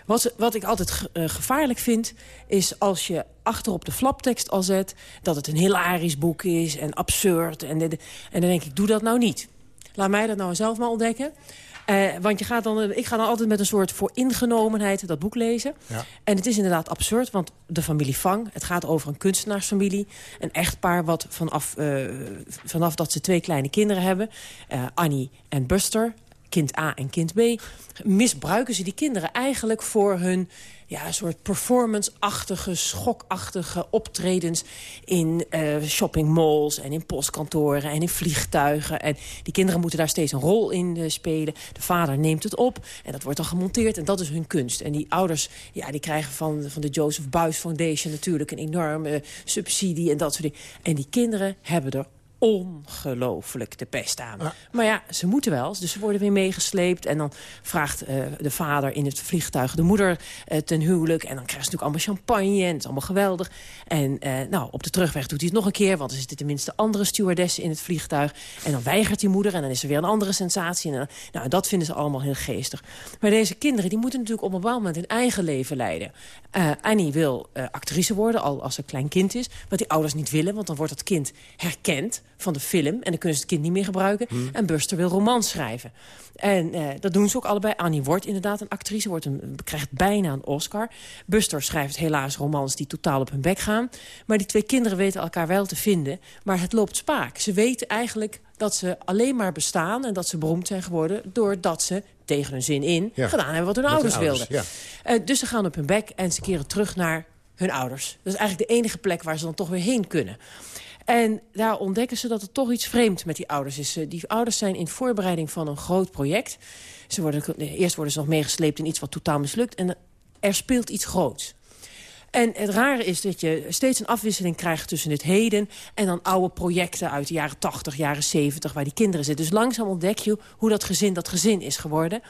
Wat, wat ik altijd uh, gevaarlijk vind, is als je achter op de flaptekst al zet... dat het een hilarisch boek is en absurd. En, en dan denk ik, doe dat nou niet. Laat mij dat nou zelf maar ontdekken. Uh, want je gaat dan, ik ga dan altijd met een soort vooringenomenheid dat boek lezen. Ja. En het is inderdaad absurd, want de familie Fang... het gaat over een kunstenaarsfamilie. Een echtpaar wat vanaf, uh, vanaf dat ze twee kleine kinderen hebben... Uh, Annie en Buster, kind A en kind B... misbruiken ze die kinderen eigenlijk voor hun ja, een soort performance-achtige, schokachtige optredens... in uh, shoppingmalls en in postkantoren en in vliegtuigen. En die kinderen moeten daar steeds een rol in uh, spelen. De vader neemt het op en dat wordt dan gemonteerd. En dat is hun kunst. En die ouders ja, die krijgen van, van de Joseph Beuys Foundation natuurlijk... een enorme subsidie en dat soort dingen. En die kinderen hebben er ongelooflijk de pest aan. Maar ja, ze moeten wel, dus ze worden weer meegesleept. En dan vraagt uh, de vader in het vliegtuig de moeder uh, ten huwelijk. En dan krijgt ze natuurlijk allemaal champagne en het is allemaal geweldig. En uh, nou, op de terugweg doet hij het nog een keer... want er zitten tenminste andere stewardessen in het vliegtuig. En dan weigert die moeder en dan is er weer een andere sensatie. En nou, dat vinden ze allemaal heel geestig. Maar deze kinderen die moeten natuurlijk op een bepaald moment hun eigen leven leiden. Annie wil actrice worden, al als ze klein kind is. Wat die ouders niet willen, want dan wordt dat kind herkend van de film. En dan kunnen ze het kind niet meer gebruiken. Hmm. En Buster wil romans schrijven. En eh, dat doen ze ook allebei. Annie wordt inderdaad een actrice, wordt een, krijgt bijna een Oscar. Buster schrijft helaas romans die totaal op hun bek gaan. Maar die twee kinderen weten elkaar wel te vinden. Maar het loopt spaak. Ze weten eigenlijk dat ze alleen maar bestaan en dat ze beroemd zijn geworden... doordat ze tegen hun zin in Ja. gedaan hebben wat hun Met ouders, hun ouders, wilden. Eh, dus ze gaan op hun bek en ze keren terug naar hun ouders. Dat is eigenlijk de enige plek waar ze dan toch weer heen kunnen. En daar ontdekken ze dat er toch iets vreemd met die ouders is. Eh, Die ouders zijn in voorbereiding van een groot project. Ze worden, eh, eerst worden ze nog meegesleept in iets wat totaal mislukt. En er speelt iets groots. En het rare is dat je steeds een afwisseling krijgt tussen het heden... en dan oude projecten uit de jaren 80, jaren 70, waar die kinderen zitten. Dus langzaam ontdek je hoe dat gezin dat gezin is geworden.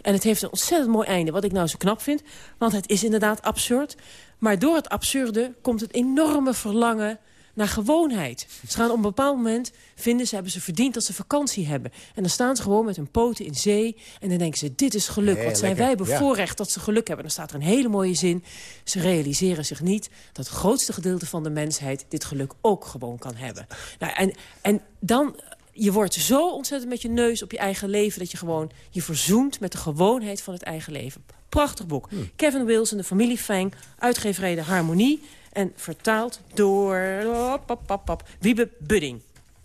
En het heeft een ontzettend mooi einde, wat ik nou zo knap vind. Want het is inderdaad absurd. Maar door het absurde komt het enorme verlangen naar gewoonheid. Ze gaan op een bepaald moment vinden ze, hebben ze verdiend dat ze vakantie hebben. En dan staan ze gewoon met hun poten in zee. En dan denken ze, dit is geluk. Wat zijn wij ja. bevoorrecht dat ze geluk hebben. Dan staat er een hele mooie zin. Ze realiseren zich niet dat het grootste gedeelte van de mensheid... dit geluk ook gewoon kan hebben. Nou, en, en dan... Je wordt zo ontzettend met je neus op je eigen leven... dat je gewoon je verzoent met de gewoonheid van het eigen leven. Prachtig boek. Hmm. Kevin Wilson, de familie Fang, uitgeverij De Harmonie... en vertaald door op, op, op, op, Wiebe Budding.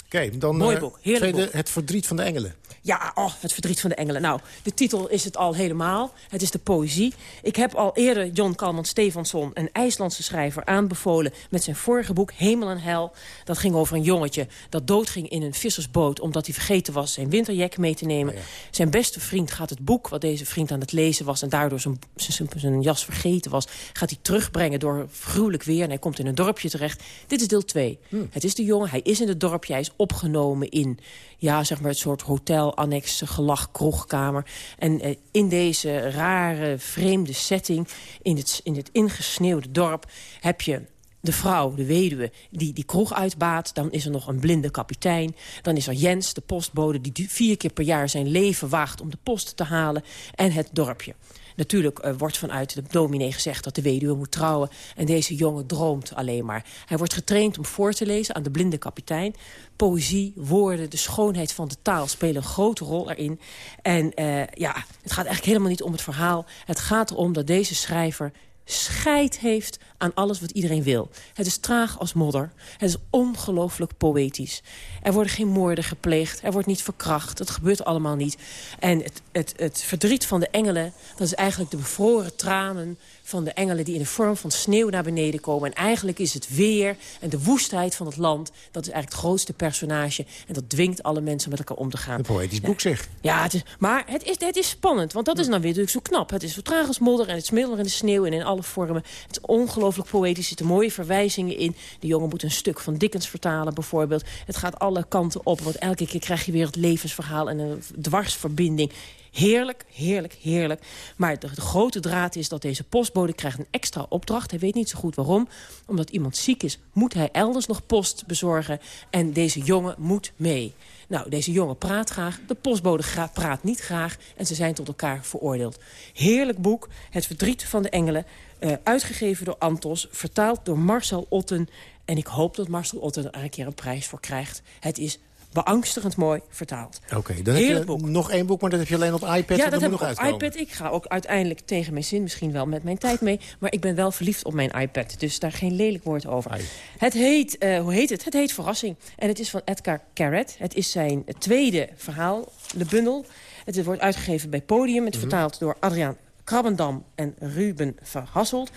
Oké, dan Mooi eh, boek, heerlijk tweede, boek. Het verdriet van de engelen. Ja, oh, het verdriet van de engelen. Nou, de titel is het al helemaal. Het is de poëzie. Ik heb al eerder John Kalman Stefansson, een IJslandse schrijver, aanbevolen... met zijn vorige boek Hemel en Hel. Dat ging over een jongetje dat doodging in een vissersboot... omdat hij vergeten was zijn winterjack mee te nemen. Zijn beste vriend gaat het boek wat deze vriend aan het lezen was... en daardoor zijn, zijn, zijn jas vergeten was... gaat hij terugbrengen door gruwelijk weer... en hij komt in een dorpje terecht. Dit is deel 2. Het is de jongen, hij is in het dorpje, hij is opgenomen in... ja, zeg maar het soort hotel, annex, gelach, kroegkamer. En eh, in deze rare, vreemde setting... in het, in het ingesneeuwde dorp heb je de vrouw, de weduwe, die die kroeg uitbaat. Dan is er nog een blinde kapitein. Dan is er Jens, de postbode, die vier keer per jaar zijn leven waagt... om de post te halen. En het dorpje. Natuurlijk wordt vanuit de dominee gezegd dat de weduwe moet trouwen. En deze jongen droomt alleen maar. Hij wordt getraind om voor te lezen aan de blinde kapitein. Poëzie, woorden, de schoonheid van de taal spelen een grote rol erin. En eh, ja, het gaat eigenlijk helemaal niet om het verhaal. Het gaat erom dat deze schrijver scheid heeft aan alles wat iedereen wil. Het is traag als modder. Het is ongelooflijk poëtisch. Er worden geen moorden gepleegd. Er wordt niet verkracht. Het gebeurt allemaal niet. En het, het, het verdriet van de engelen... dat is eigenlijk de bevroren tranen van de engelen... die in de vorm van sneeuw naar beneden komen. En eigenlijk is het weer en de woestheid van het land... dat is eigenlijk het grootste personage. En dat dwingt alle mensen met elkaar om te gaan. Een poëtisch boek zeg. Ja, het is, maar het is, het is spannend, want dat is dan weer natuurlijk zo knap. Het is zo traag als modder en het smiddelt in de sneeuw en in alle vormen. Het is ongelooflijk poëtisch, er zitten mooie verwijzingen in. De jongen moet een stuk van Dickens vertalen bijvoorbeeld. Het gaat alle kanten op, want elke keer krijg je weer het levensverhaal... en een dwarsverbinding. Heerlijk, heerlijk, heerlijk. Maar de, de grote draad is dat deze postbode krijgt een extra opdracht. Hij weet niet zo goed waarom. Omdat iemand ziek is, moet hij elders nog post bezorgen. En deze jongen moet mee. Nou, deze jongen praat graag. De postbode praat niet graag. En ze zijn tot elkaar veroordeeld. Heerlijk boek. Het verdriet van de engelen. Eh, uitgegeven door Antos. Vertaald door Marcel Otten. En ik hoop dat Marcel Otten er een keer een prijs voor krijgt. Het is beangstigend mooi vertaald. Oké, dan heb je nog één boek, maar dat heb je alleen op iPad. Ja, dat heb ik op uitkomen. iPad. Ik ga ook uiteindelijk tegen mijn zin misschien wel met mijn tijd mee. Maar ik ben wel verliefd op mijn iPad. Dus daar geen lelijk woord over. Het heet, eh, hoe heet het? Het heet Verrassing. En het is van Edgar Carret. Het is zijn tweede verhaal, de bundel. Het wordt uitgegeven bij Podium. Het is vertaald door Adriaan Krabbendam en Ruben Verhasselt.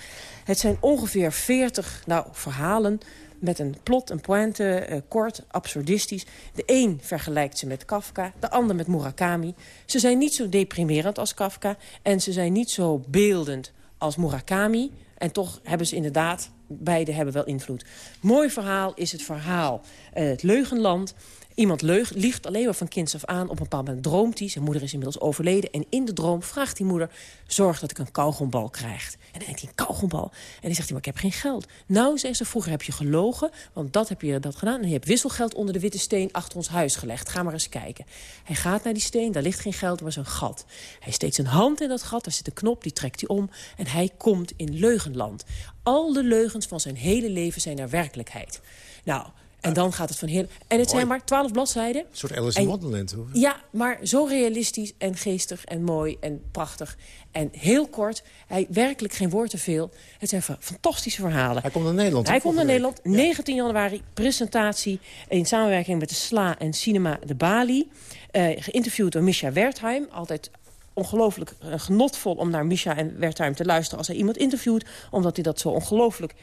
Het zijn ongeveer 40 nou, verhalen met een plot, een pointe, eh, kort, absurdistisch. De een vergelijkt ze met Kafka, de ander met Murakami. Ze zijn niet zo deprimerend als Kafka... en ze zijn niet zo beeldend als Murakami. En toch hebben ze inderdaad, beide hebben wel invloed. Mooi verhaal is het verhaal eh, Het Leugenland... Iemand leug, liegt alleen maar van kinds af aan. Op een bepaald moment droomt hij. Zijn moeder is inmiddels overleden. En in de droom vraagt die moeder... zorg dat ik een kauwgombal krijg. En dan denkt hij, een kauwgombal? En dan zegt hij, maar ik heb geen geld. Nou, zegt ze, vroeger heb je gelogen. Want dat heb je dat gedaan. En je hebt wisselgeld onder de witte steen achter ons huis gelegd. Ga maar eens kijken. Hij gaat naar die steen, daar ligt geen geld, maar zo'n gat. Hij steekt zijn hand in dat gat, daar zit een knop, die trekt hij om. En hij komt in leugenland. Al de leugens van zijn hele leven zijn naar werkelijkheid. Nou, En dan gaat het van heel... En het zijn maar twaalf bladzijden. Een soort Alice in Wonderland, hoor. Ja, maar zo realistisch en geestig en mooi en prachtig. En heel kort. Hij werkelijk geen woord te veel. Het zijn fantastische verhalen. Hij komt naar Nederland. Hij komt naar Nederland. 19 januari, presentatie in samenwerking met de SLA en Cinema de Bali. Uh, geïnterviewd door Misha Wertheim. Altijd ongelooflijk uh, genotvol om naar Misha en Wertheim te luisteren... als hij iemand interviewt, omdat hij dat zo ongelooflijk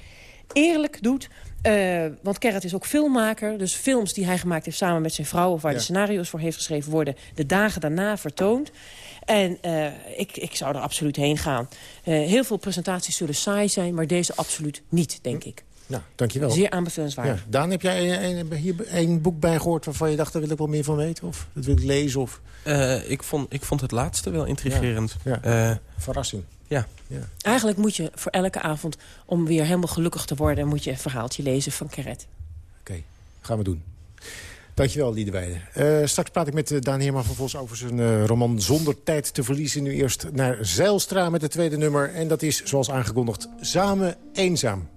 eerlijk doet. Uh, want Gerrit is ook filmmaker. Dus films die hij gemaakt heeft samen met zijn vrouw... of waar de scenario's voor heeft geschreven... worden de dagen daarna vertoond. En uh, ik, ik zou er absoluut heen gaan. Uh, heel veel presentaties zullen saai zijn... maar deze absoluut niet, denk ik. Nou, dankjewel. Zeer aanbevelenswaardig. Ja. Daan, heb jij een, een, hier een boek bij gehoord waarvan je dacht... daar wil ik wel meer van weten? Of dat wil ik lezen? Of... Uh, ik, vond, ik vond het laatste wel intrigerend. Ja. Ja. Verrassing. Ja. ja. Eigenlijk moet je voor elke avond, om weer helemaal gelukkig te worden... moet je een verhaaltje lezen van Keret. Oké, okay. gaan we doen. Dankjewel, Liedewijde. Uh, straks praat ik met uh, Daan Heerman van Vos over zijn uh, roman Zonder tijd te verliezen. Nu eerst naar Zeilstra met het tweede nummer. En dat is, zoals aangekondigd, Samen Eenzaam.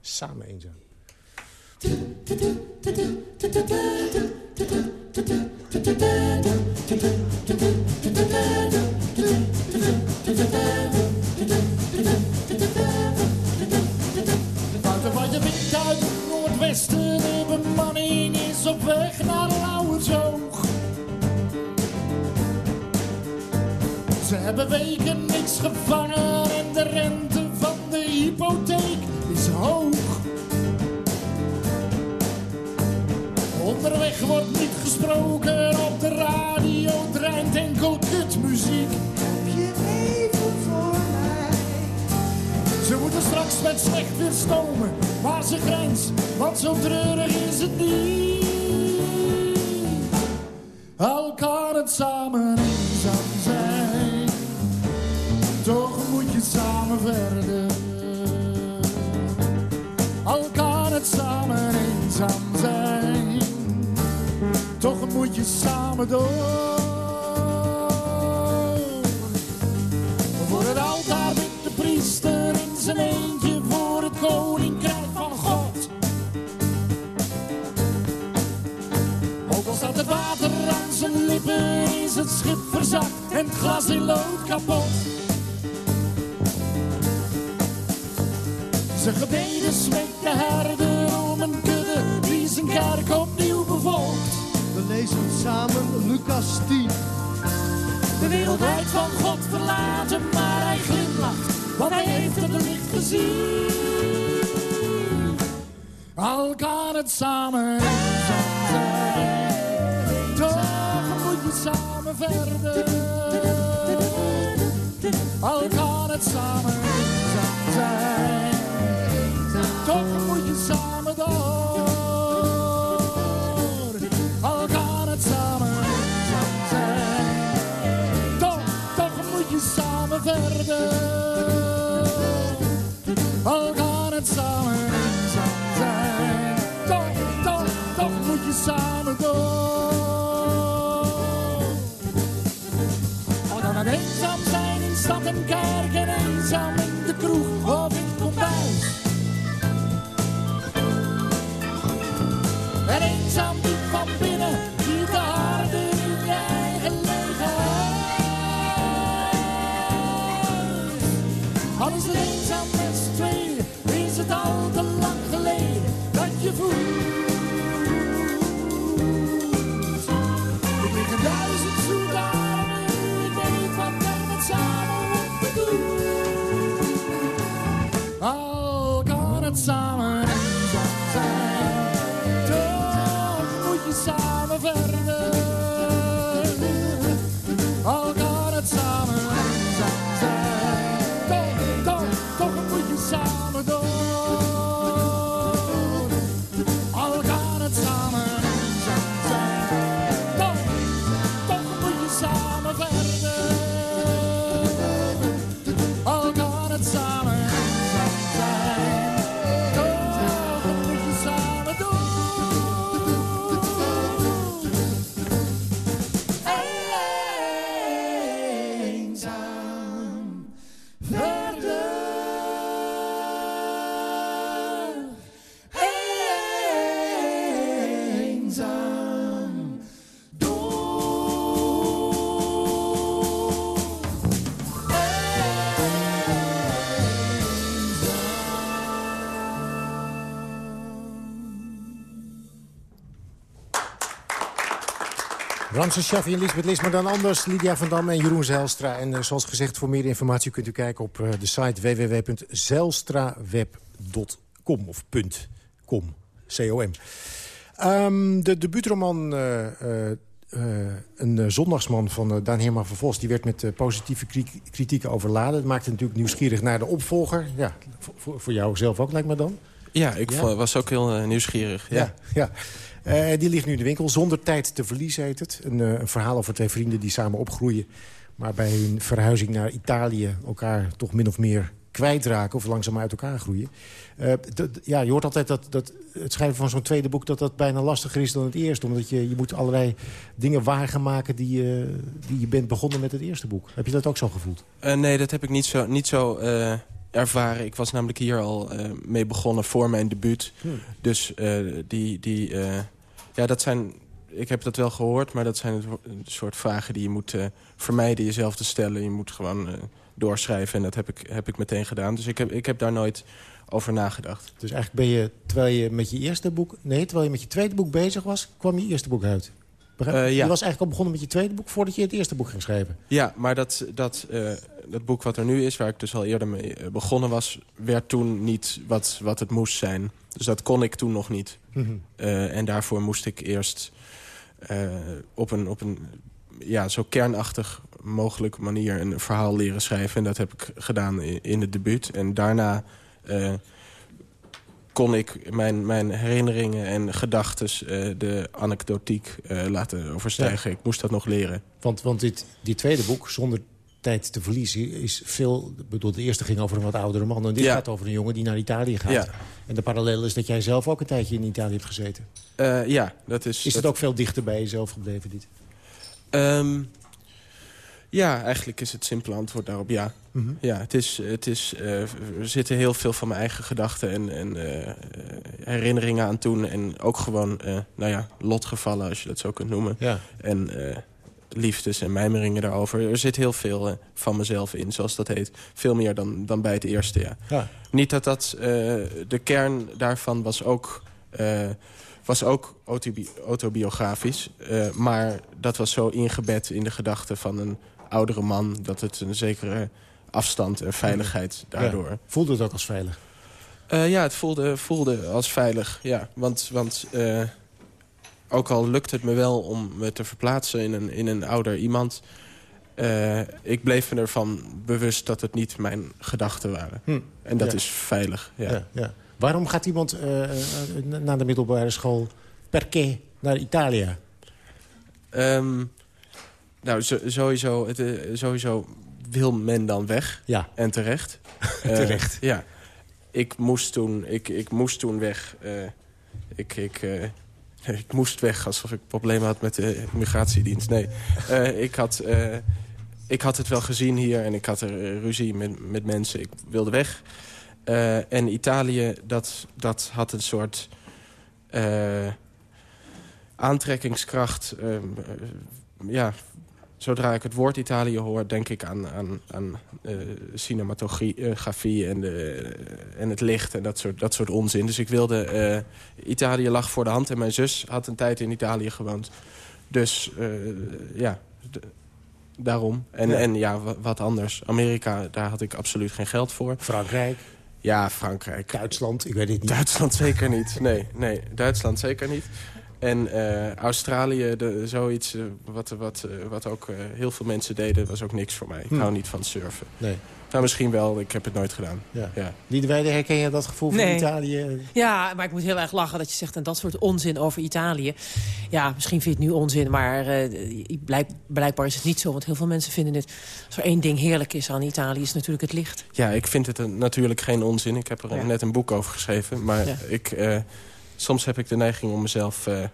Samen Eenzaam. Buiten van je wind uit het noordwesten, de bemanning is op weg naar Lauwersoog. Ze hebben weken niks gevangen en de rente van de hypotheek is hoog. Onderweg wordt niet gesproken, op de radio draait enkel kutmuziek. Ze moeten straks met slecht weer stomen, maar ze grens, want zo treurig is het niet. Al kan het samen eenzaam zijn, toch moet je samen verder. Kan het samen eenzaam zijn, toch moet je samen door. Zijn eentje voor het koninkrijk van God. Ook al staat het water aan zijn lippen, is het schip verzakt en het glas in lood kapot. Zijn gebeden smeekt de herder om een kudde die zijn kerk opnieuw bevolkt. We lezen samen Lucas 10. De wereld van God verlaten, maar hij glimlacht, want hij heeft het licht gezien. Al kan het samen zijn, toch moet je samen verder. Al kan het samen zijn, toch moet je samen door. Al kan het samen zijn, toch, toch moet je samen verder. Al kan het samen eenzaam zijn, toch, toch, toch moet je samen door. Al kan het eenzaam zijn in stad en kerk en eenzaam in de kroeg of in het kombuis. En eenzaam diep van binnen, Al is het eenzaam met z'n is het al te lang geleden dat je voelt. Ik lig een duizend armen, ik weet wat wij met samen doen. Al kan het samen eenzaam zijn, toch moet je samen Shaffi en Lisbeth Lis, maar dan anders. Lydia van Dam en Jeroen Zijlstra. En uh, zoals gezegd, voor meer informatie kunt u kijken op uh, de site www.zijlstraweb.com of .com, C-O-M. Um, de debuutroman uh, Een zondagsman van Daan Herman van Vos... die werd met positieve kritieken overladen. Dat maakte natuurlijk nieuwsgierig naar de opvolger. Ja, voor, voor jou zelf ook, lijkt me dan. Ja, ik ja? was ook heel nieuwsgierig. Ja, ja. ja. Uh, die ligt nu in de winkel. Zonder tijd te verliezen heet het. Een, uh, een, verhaal over twee vrienden die samen opgroeien. Maar bij hun verhuizing naar Italië elkaar toch min of meer kwijtraken... of langzaam uit elkaar groeien. Uh, ja, je hoort altijd dat, dat het schrijven van zo'n tweede boek... dat dat bijna lastiger is dan het eerste. Omdat je, je moet allerlei dingen wagen maken die, die je bent begonnen met het eerste boek. Heb je dat ook zo gevoeld? nee, dat heb ik niet zo... Niet zo ervaren. Ik was namelijk hier al mee begonnen voor mijn debuut. Hmm. Dus die, die, ja, dat zijn... Ik heb dat wel gehoord, maar dat zijn een soort vragen die je moet uh, vermijden jezelf te stellen. Je moet gewoon uh, doorschrijven en dat heb ik, heb ik meteen gedaan. Dus ik heb, ik heb daar nooit over nagedacht. Dus eigenlijk ben je, terwijl je met je eerste boek... Nee, terwijl je met je tweede boek bezig was, kwam je eerste boek uit. Uh, ja. Je was eigenlijk al begonnen met je tweede boek voordat je het eerste boek ging schrijven. Ja, maar dat, dat, dat boek wat er nu is, waar ik dus al eerder mee begonnen was... werd toen niet wat, wat het moest zijn. Dus dat kon ik toen nog niet. Mm -hmm. uh, en daarvoor moest ik eerst uh, op een, op een ja, zo kernachtig mogelijke manier een verhaal leren schrijven. En dat heb ik gedaan in, het debuut. En daarna uh, kon ik mijn, mijn herinneringen en gedachten de anekdotiek laten overstijgen. Ja. Ik moest dat nog leren. Want, want dit, dit tweede boek, zonder tijd te verliezen is veel... bedoel, de eerste ging over een wat oudere man. En dit ja. gaat over een jongen die naar Italië gaat. Ja. En de parallel is dat jij zelf ook een tijdje in Italië hebt gezeten. Uh, ja, dat is... Is dat... het ook veel dichter bij jezelf gebleven, dit? Um, ja, eigenlijk is het simpele antwoord daarop ja. Mm -hmm. Ja, het is, het is, uh, er zitten heel veel van mijn eigen gedachten en, en uh, herinneringen aan toen. En ook gewoon, nou ja, lotgevallen, als je dat zo kunt noemen. Ja. En liefdes en mijmeringen daarover. Er zit heel veel uh, van mezelf in, zoals dat heet. Veel meer dan, dan bij het eerste, ja. ja. Niet dat dat... Uh, de kern daarvan was ook, uh, was ook autobi autobiografisch. maar dat was zo ingebed in de gedachten van een oudere man... dat het een zekere afstand en veiligheid daardoor... Ja. Voelde het ook als veilig? ja, het voelde, voelde als veilig, ja. Want... want ook al lukt het me wel om me te verplaatsen in een, in een ouder iemand... Uh, ik bleef me ervan bewust dat het niet mijn gedachten waren. Hm. En dat ja. is veilig, ja. ja, ja. Waarom gaat iemand uh, na de middelbare school perché naar Italië? Um, nou, sowieso, het, sowieso wil men dan weg. Ja. En terecht. terecht. ja. Ik moest toen, ik, ik moest toen weg. ik... ik ik moest weg, alsof ik problemen had met de immigratiedienst. Nee, uh, ik, had, uh, ik had het wel gezien hier en ik had er ruzie met, met mensen. Ik wilde weg. En Italië, dat, dat had een soort aantrekkingskracht. ja, zodra ik het woord Italië hoor, denk ik aan, aan, aan uh, cinematografie en, de, en het licht en dat soort, dat soort onzin. Dus ik wilde... Uh, Italië lag voor de hand en mijn zus had een tijd in Italië gewoond. Dus ja, daarom. En ja. en ja, wat anders. Amerika, daar had ik absoluut geen geld voor. Frankrijk? Ja, Frankrijk. Duitsland, ik weet het niet. Duitsland zeker niet. Nee, nee Duitsland zeker niet. En uh, Australië, de, zoiets uh, wat, wat, uh, wat ook heel veel mensen deden, was ook niks voor mij. Ik hm. hou niet van surfen. Nee. Nou, misschien wel. Ik heb het nooit gedaan. Ja. Ja. Liedewijde, herken je dat gevoel nee. van Italië? Ja, maar ik moet heel erg lachen dat je zegt... en dat soort onzin over Italië. Ja, misschien vind je het nu onzin, maar blijk, blijkbaar is het niet zo. Want heel veel mensen vinden het... als er één ding heerlijk is aan Italië, is natuurlijk het licht. Ja, ik vind het een, natuurlijk geen onzin. Ik heb er ja. net een boek over geschreven. Maar ik soms heb ik de neiging om mezelf uh,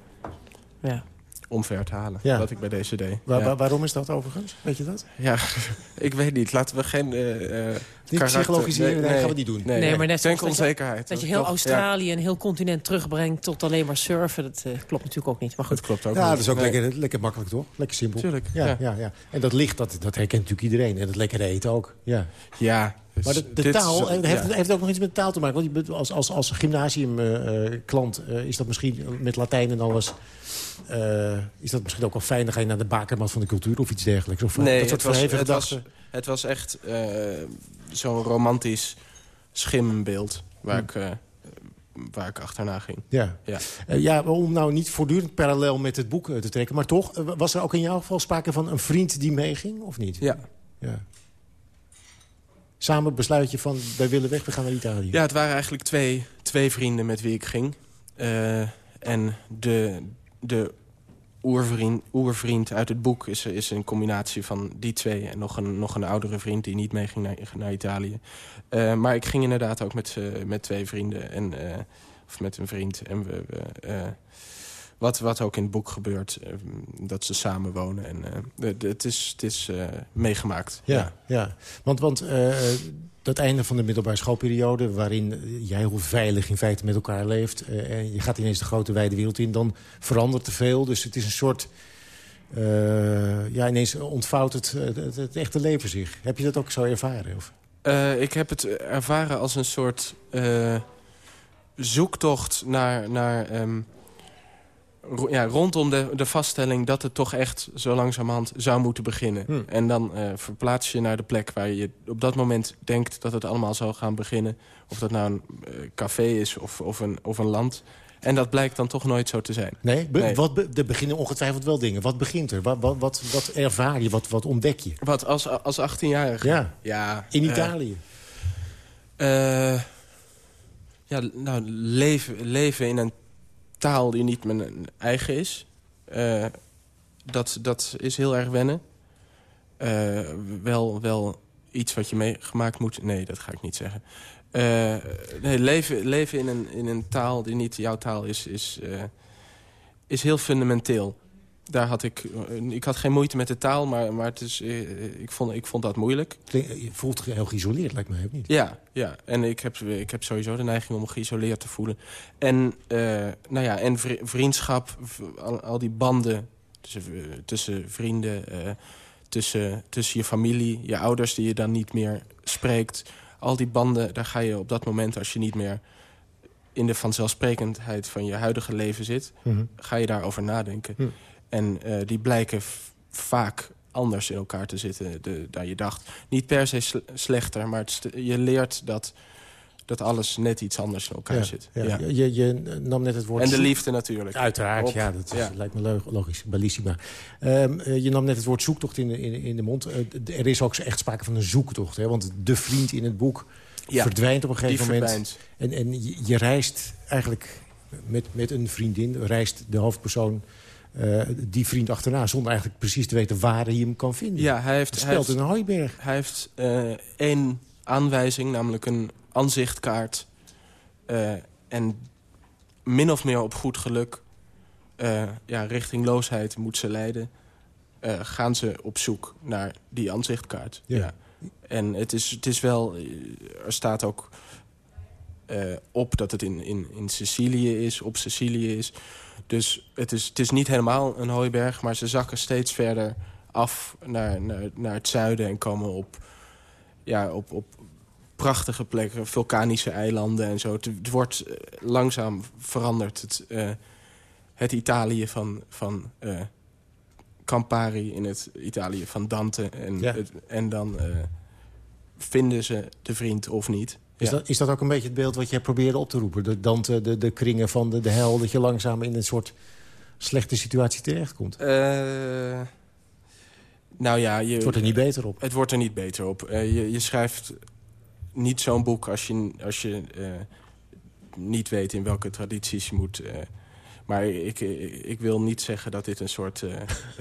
ja. Omver te halen. Ja. Wat ik bij deze deed. Waar, ja. waarom is dat overigens? Weet je dat? Ja, ik weet niet. Laten we geen... Uh, niet psychologiseren, nee, nee, nee, gaan we niet doen. Nee, nee maar net Denk onzekerheid. Dat je, dat je heel Australië ja. een heel continent terugbrengt tot alleen maar surfen. Dat uh, klopt natuurlijk ook niet. Maar goed. Dat klopt ook ja, niet. dat is ook lekker, lekker makkelijk, toch? Lekker simpel. Tuurlijk, ja, ja. Ja, ja. En dat licht, dat, dat herkent natuurlijk iedereen. En dat lekkere eten ook. Ja. Ja, Dus maar de, de taal is, heeft, ja. heeft ook nog iets met de taal te maken. Want als, als, als gymnasiumklant uh, uh, is dat misschien met Latijn en alles eh, is dat misschien ook wel fijn... dan ga je naar de bakermat van de cultuur of iets dergelijks? Of, nee, dat soort het was, het, was, het was echt eh, zo'n romantisch schimmenbeeld waar, Hm. ik, eh, waar ik achterna ging. Ja. Ja. Eh, ja, om nou niet voortdurend parallel met het boek eh, te trekken... maar toch, eh, was er ook in jouw geval sprake van een vriend die meeging, of niet? Ja. ja. Samen besluit je van, wij willen weg, we gaan naar Italië. Ja, het waren eigenlijk twee, twee vrienden met wie ik ging. Eh, en de, de oervriend, oervriend uit het boek is, is een combinatie van die twee... en nog een, nog een oudere vriend die niet meeging naar, naar Italië. Eh, maar ik ging inderdaad ook met, eh, met twee vrienden. En, eh, of met een vriend. En we... we wat, wat ook in het boek gebeurt, eh, dat ze samen wonen. En, eh, het is, het is eh, meegemaakt. Ja, ja. want, want eh, dat einde van de middelbare schoolperiode... waarin jij heel veilig in feite met elkaar leeft... en je gaat ineens de grote wijde wereld in... dan verandert er veel. Dus het is een soort... ja, ineens ontvouwt het, het, echte leven zich. Heb je dat ook zo ervaren? Of? Ik heb het ervaren als een soort zoektocht naar... naar ehm, ja, rondom de, de vaststelling dat het toch echt zo langzamerhand zou moeten beginnen. Hm. En dan eh, verplaats je naar de plek waar je op dat moment denkt dat het allemaal zou gaan beginnen. Of dat nou een eh, café is of, of, een, of een land. En dat blijkt dan toch nooit zo te zijn. Nee, be- Nee. Wat be- er beginnen ongetwijfeld wel dingen. Wat begint er? Wat, wat, wat, wat ervaar je? Wat, wat ontdek je? Wat, als, als 18-jarige? Ja. ja In eh, Italië? Ja, nou, leven, leven in een taal die niet mijn eigen is. eh, dat, dat is heel erg wennen. Eh, wel, wel iets wat je meegemaakt moet... Nee, dat ga ik niet zeggen. Eh, nee, leven, leven in, een, in een taal die niet jouw taal is... is, is heel fundamenteel. Daar had ik, eh, ik had geen moeite met de taal, maar, maar het is, eh, ik, vond, ik vond dat moeilijk. Je voelt je heel geïsoleerd, lijkt mij ook niet. Ja, ja. en ik heb, ik heb sowieso de neiging om me geïsoleerd te voelen. En, eh, nou ja, en vri- vriendschap, al, al die banden tussen, eh, tussen vrienden... eh, tussen, tussen je familie, je ouders die je dan niet meer spreekt. Al die banden, daar ga je op dat moment, als je niet meer in de vanzelfsprekendheid van je huidige leven zit... Mhm. ga je daarover nadenken. Hm. En eh, die blijken vaak anders in elkaar te zitten de, dan je dacht. Niet per se sle- slechter, maar het je leert dat, dat alles net iets anders in elkaar Ja, zit. ja. Ja. Je, je nam net het woord... En de liefde natuurlijk. Uiteraard, Op. ja, dat is- Ja. lijkt me lo- logisch. Bellissima. Ehm, eh, je nam net het woord zoektocht in de, in, in de mond. Eh, er is ook echt sprake van een zoektocht. Hè? Want de vriend in het boek verdwijnt op een gegeven moment. verdwijnt. En, en je, je reist eigenlijk met, met een vriendin... reist de hoofdpersoon eh, die vriend achterna... zonder eigenlijk precies te weten waar hij hem kan vinden. Ja, hij heeft, hij heeft, in een hooiberg. Hij heeft eh, één aanwijzing, namelijk een aanzichtkaart. Eh, en min of meer op goed geluk, ja, richtingloosheid moet ze leiden... gaan ze op zoek naar die aanzichtkaart. Ja. En het is, het is wel... Er staat ook eh, op dat het in, in, in Sicilië is, op Sicilië is. Dus het is, het is niet helemaal een hooiberg... maar ze zakken steeds verder af naar, naar, naar het zuiden... en komen op, ja, op, op prachtige plekken, vulkanische eilanden en zo. Het, het wordt eh, langzaam veranderd. Het, eh, het Italië van, van Campari in het Italië van Dante. En, Ja. het- en dan vinden ze de vriend of niet. Is, Ja. dat, is dat ook een beetje het beeld wat jij probeerde op te roepen? De de, de kringen van de, de hel... dat je langzaam in een soort slechte situatie terechtkomt? Eh, nou ja, je, Het wordt er niet beter op. Het wordt er niet beter op. Eh, je, je schrijft niet zo'n boek als je, als je eh, niet weet in welke tradities je moet. maar ik, ik, ik wil niet zeggen dat dit een soort...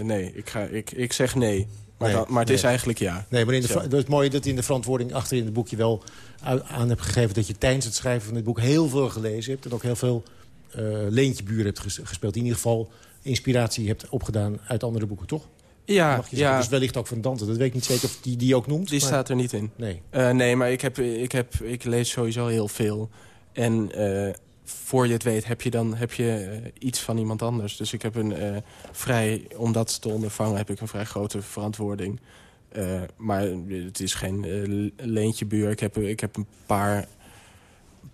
nee, ik, ga, ik, ik zeg nee. Maar, Nee, maar het nee. is eigenlijk ja. Nee, maar in de, Zo. fra- het mooie dat in de verantwoording achter in het boekje wel aan hebt gegeven... dat je tijdens het schrijven van dit boek heel veel gelezen hebt... en ook heel veel eh leentjeburen hebt ges- gespeeld. In ieder geval inspiratie hebt opgedaan uit andere boeken, toch? Ja, Mag je zeggen. ja. Dus wellicht ook van Dante. Dat weet ik niet zeker of die die ook noemt. Die maar- staat er niet in. Nee. Eh, nee, maar ik, heb, ik, heb, ik lees sowieso heel veel. En eh, voor je het weet heb je dan heb je, eh, iets van iemand anders. Dus ik heb een eh, vrij, om dat te ondervangen, heb ik een vrij grote verantwoording. Eh, maar het is geen eh, leentjebuur. Ik heb, ik heb een paar,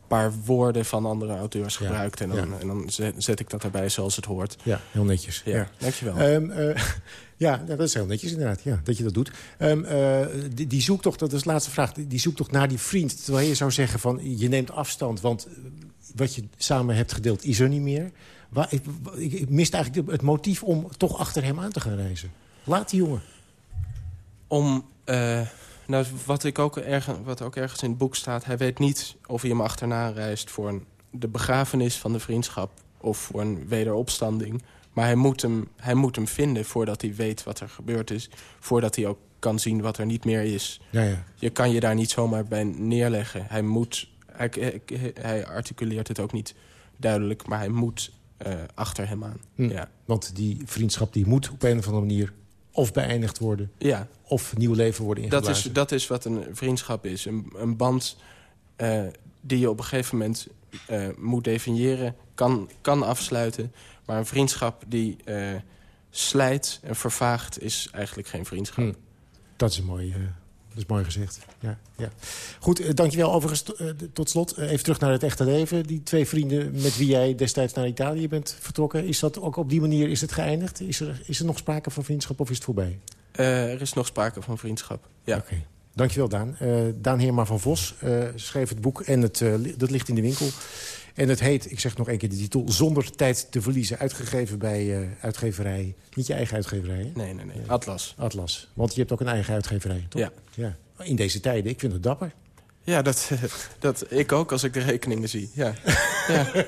paar woorden van andere auteurs gebruikt. En dan, en dan zet, zet, ik dat erbij zoals het hoort. Ja, heel netjes. Ja, ja. dankjewel. Um, uh, ja, dat is heel netjes inderdaad, ja, dat je dat doet. Um, uh, die, die zoektocht, dat is de laatste vraag, die zoektocht naar die vriend... terwijl je zou zeggen van, je neemt afstand... want wat je samen hebt gedeeld is er niet meer. Waar, ik, ik, mist eigenlijk het motief om toch achter hem aan te gaan reizen. Laat die jongen. Om... Uh, nou, wat, ik ook ergens, wat ook ergens in het boek staat... hij weet niet of hij hem achterna reist voor een, de begrafenis van de vriendschap... of voor een wederopstanding. Maar hij moet, hem, hij moet hem vinden voordat hij weet wat er gebeurd is. Voordat hij ook kan zien wat er niet meer is. Ja, ja. Je kan je daar niet zomaar bij neerleggen. Hij moet... Hij, hij, hij articuleert het ook niet duidelijk, maar hij moet uh, achter hem aan. Hm. Ja. Want die vriendschap die moet op een of andere manier of beëindigd worden... Ja. of nieuw leven worden ingeblazen. Dat is, dat is wat een vriendschap is. Een, een band uh, die je op een gegeven moment uh, moet definiëren, kan, kan afsluiten. Maar een vriendschap die slijt en vervaagt is eigenlijk geen vriendschap. Hm. Dat is een mooi... Dat is mooi gezegd. Ja, ja. Goed, uh, dankjewel. Overigens, uh, tot slot, uh, even terug naar het echte leven. Die twee vrienden met wie jij destijds naar Italië bent vertrokken... is dat ook op die manier is het geëindigd? Is er, is er nog sprake van vriendschap of is het voorbij? er is nog sprake van vriendschap, ja. Oké. Okay. Dankjewel, Daan. Daan Heerma van Vos schreef het boek en het, dat ligt in de winkel. En het heet, ik zeg nog één keer de titel... Zonder tijd te verliezen. Uitgegeven bij uh, uitgeverij... Niet je eigen uitgeverij, hè? Nee, nee, nee. Atlas. Atlas. Want je hebt ook een eigen uitgeverij, toch? Ja. ja. In deze tijden, ik vind het dapper. Ja, dat, dat ik ook als ik de rekeningen zie. Ja. ja.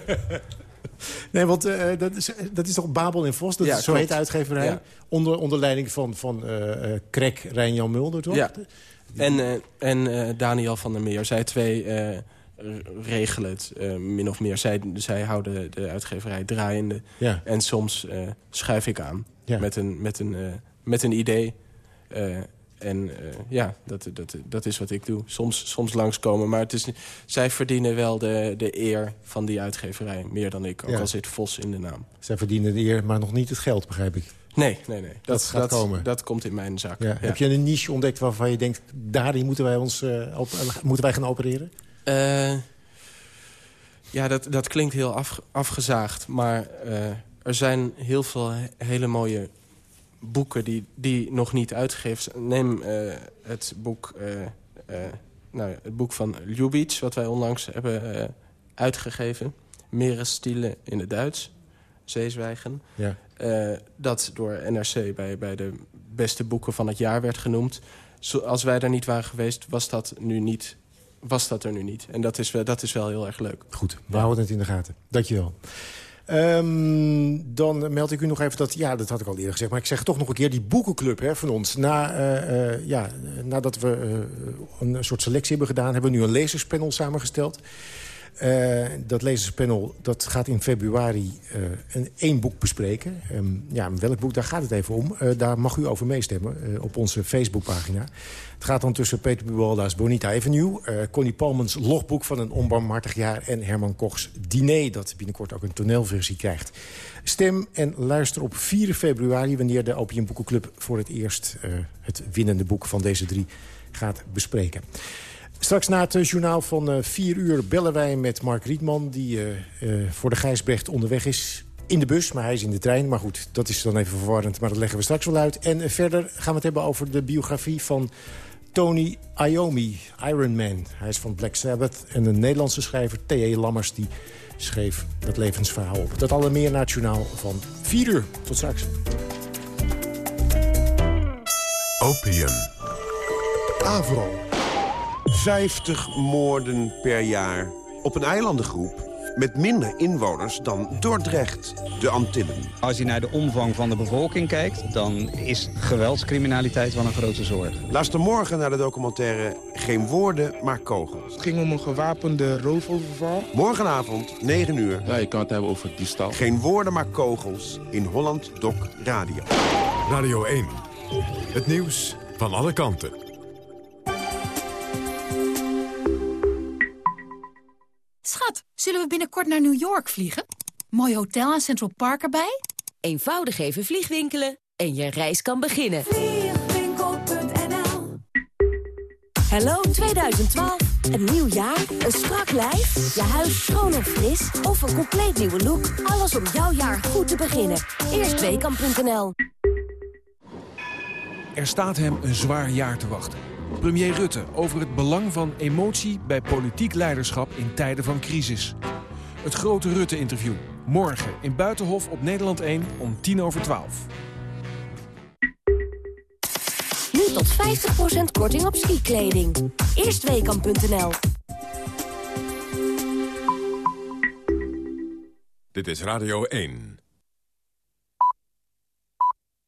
Nee, want uh, dat, is, dat is toch Babel en Vos? Dat ja, is zo heet uitgeverij. Ja. Onder, onder leiding van, van uh, uh, Krek Rijn-Jan Mulder, toch? Ja. En, en Daniel van der Meer. Zij twee regelen het uh, min of meer. Zij, zij houden de uitgeverij draaiende. Ja. En soms uh, schuif ik aan ja. met, een, met, een, uh, met een idee. en ja, dat, dat, dat is wat ik doe. Soms, soms langskomen. Maar het is, zij verdienen wel de, de eer van die uitgeverij. Meer dan ik, ook ja. al zit Vos in de naam. Zij verdienen de eer, maar nog niet het geld, begrijp ik. Nee, nee, nee. Dat, dat gaat dat, komen. Dat komt in mijn zak. Ja. Heb je een niche ontdekt waarvan je denkt... daarin moeten wij, ons, op, moeten wij gaan opereren? Uh, ja, dat, dat klinkt heel af, afgezaagd. Maar uh, er zijn heel veel he hele mooie boeken die, die nog niet uitgegeven zijn. Neem uh, het, boek, nou, het boek van Ljubic, wat wij onlangs hebben uitgegeven. Meeresstielen in het Duits. Zeezwijgen. Ja. dat door NRC bij, bij de beste boeken van het jaar werd genoemd. Zo, als wij daar niet waren geweest, was dat nu niet was dat er nu niet. En dat is, dat is wel heel erg leuk. Goed, we houden het in de gaten. Dankjewel. Um, dan meld ik u nog even dat... Ja, dat had ik al eerder gezegd. Maar ik zeg toch nog een keer die boekenclub hè, van ons. Na, uh, uh, ja, nadat we uh, een soort selectie hebben gedaan... hebben we nu een lezerspanel samengesteld. Uh, dat lezerspanel dat gaat in februari uh, een, één boek bespreken. Um, ja, welk boek, daar gaat het even om. Uh, daar mag u over meestemmen op onze Facebookpagina. Het gaat dan tussen Peter Buwalda's Bonita Avenue... Connie Palmans logboek van een onbarmhartig jaar... en Herman Kochs diner, dat binnenkort ook een toneelversie krijgt. Stem en luister op 4 februari... wanneer de Opium Boekenclub voor het eerst het winnende boek van deze drie gaat bespreken. Straks na het journaal van 4 uh, uur bellen wij met Mark Rietman... die uh, uh, voor de Gijsbrecht onderweg is in de bus, maar hij is in de trein. Maar goed, dat is dan even verwarrend, maar dat leggen we straks wel uit. En verder gaan we het hebben over de biografie van Tony Iommi, Iron Man. Hij is van Black Sabbath en een Nederlandse schrijver, T.E. Lammers... die schreef dat levensverhaal op. Dat alle meer naar het journaal van 4 uur. Tot straks. Opium. Avro. 50 moorden per jaar op een eilandengroep met minder inwoners dan Dordrecht, de Antillen. Als je naar de omvang van de bevolking kijkt, dan is geweldscriminaliteit wel een grote zorg. Luister morgen naar de documentaire Geen woorden, maar kogels. Het ging om een gewapende roofoverval. Morgenavond, 9 uur. Ja, je kan het hebben over diefstal. Geen woorden, maar kogels in Holland Doc Radio. Radio 1. Het nieuws van alle kanten. Schat, zullen we binnenkort naar New York vliegen? Mooi hotel en Central Park erbij? Eenvoudig even vliegwinkelen en je reis kan beginnen. Vliegwinkel.nl Hello 2012 Een nieuw jaar, een strak lijf, je huis schoon en fris... of een compleet nieuwe look. Alles om jouw jaar goed te beginnen. Eerstweekam.nl Er staat hem een zwaar jaar te wachten. Premier Rutte over het belang van emotie bij politiek leiderschap in tijden van crisis. Het grote Rutte-interview. Morgen in Buitenhof op Nederland 1 om tien over 12. Nu tot 50% korting op skikleding. Eerstweekam.nl Dit is Radio 1.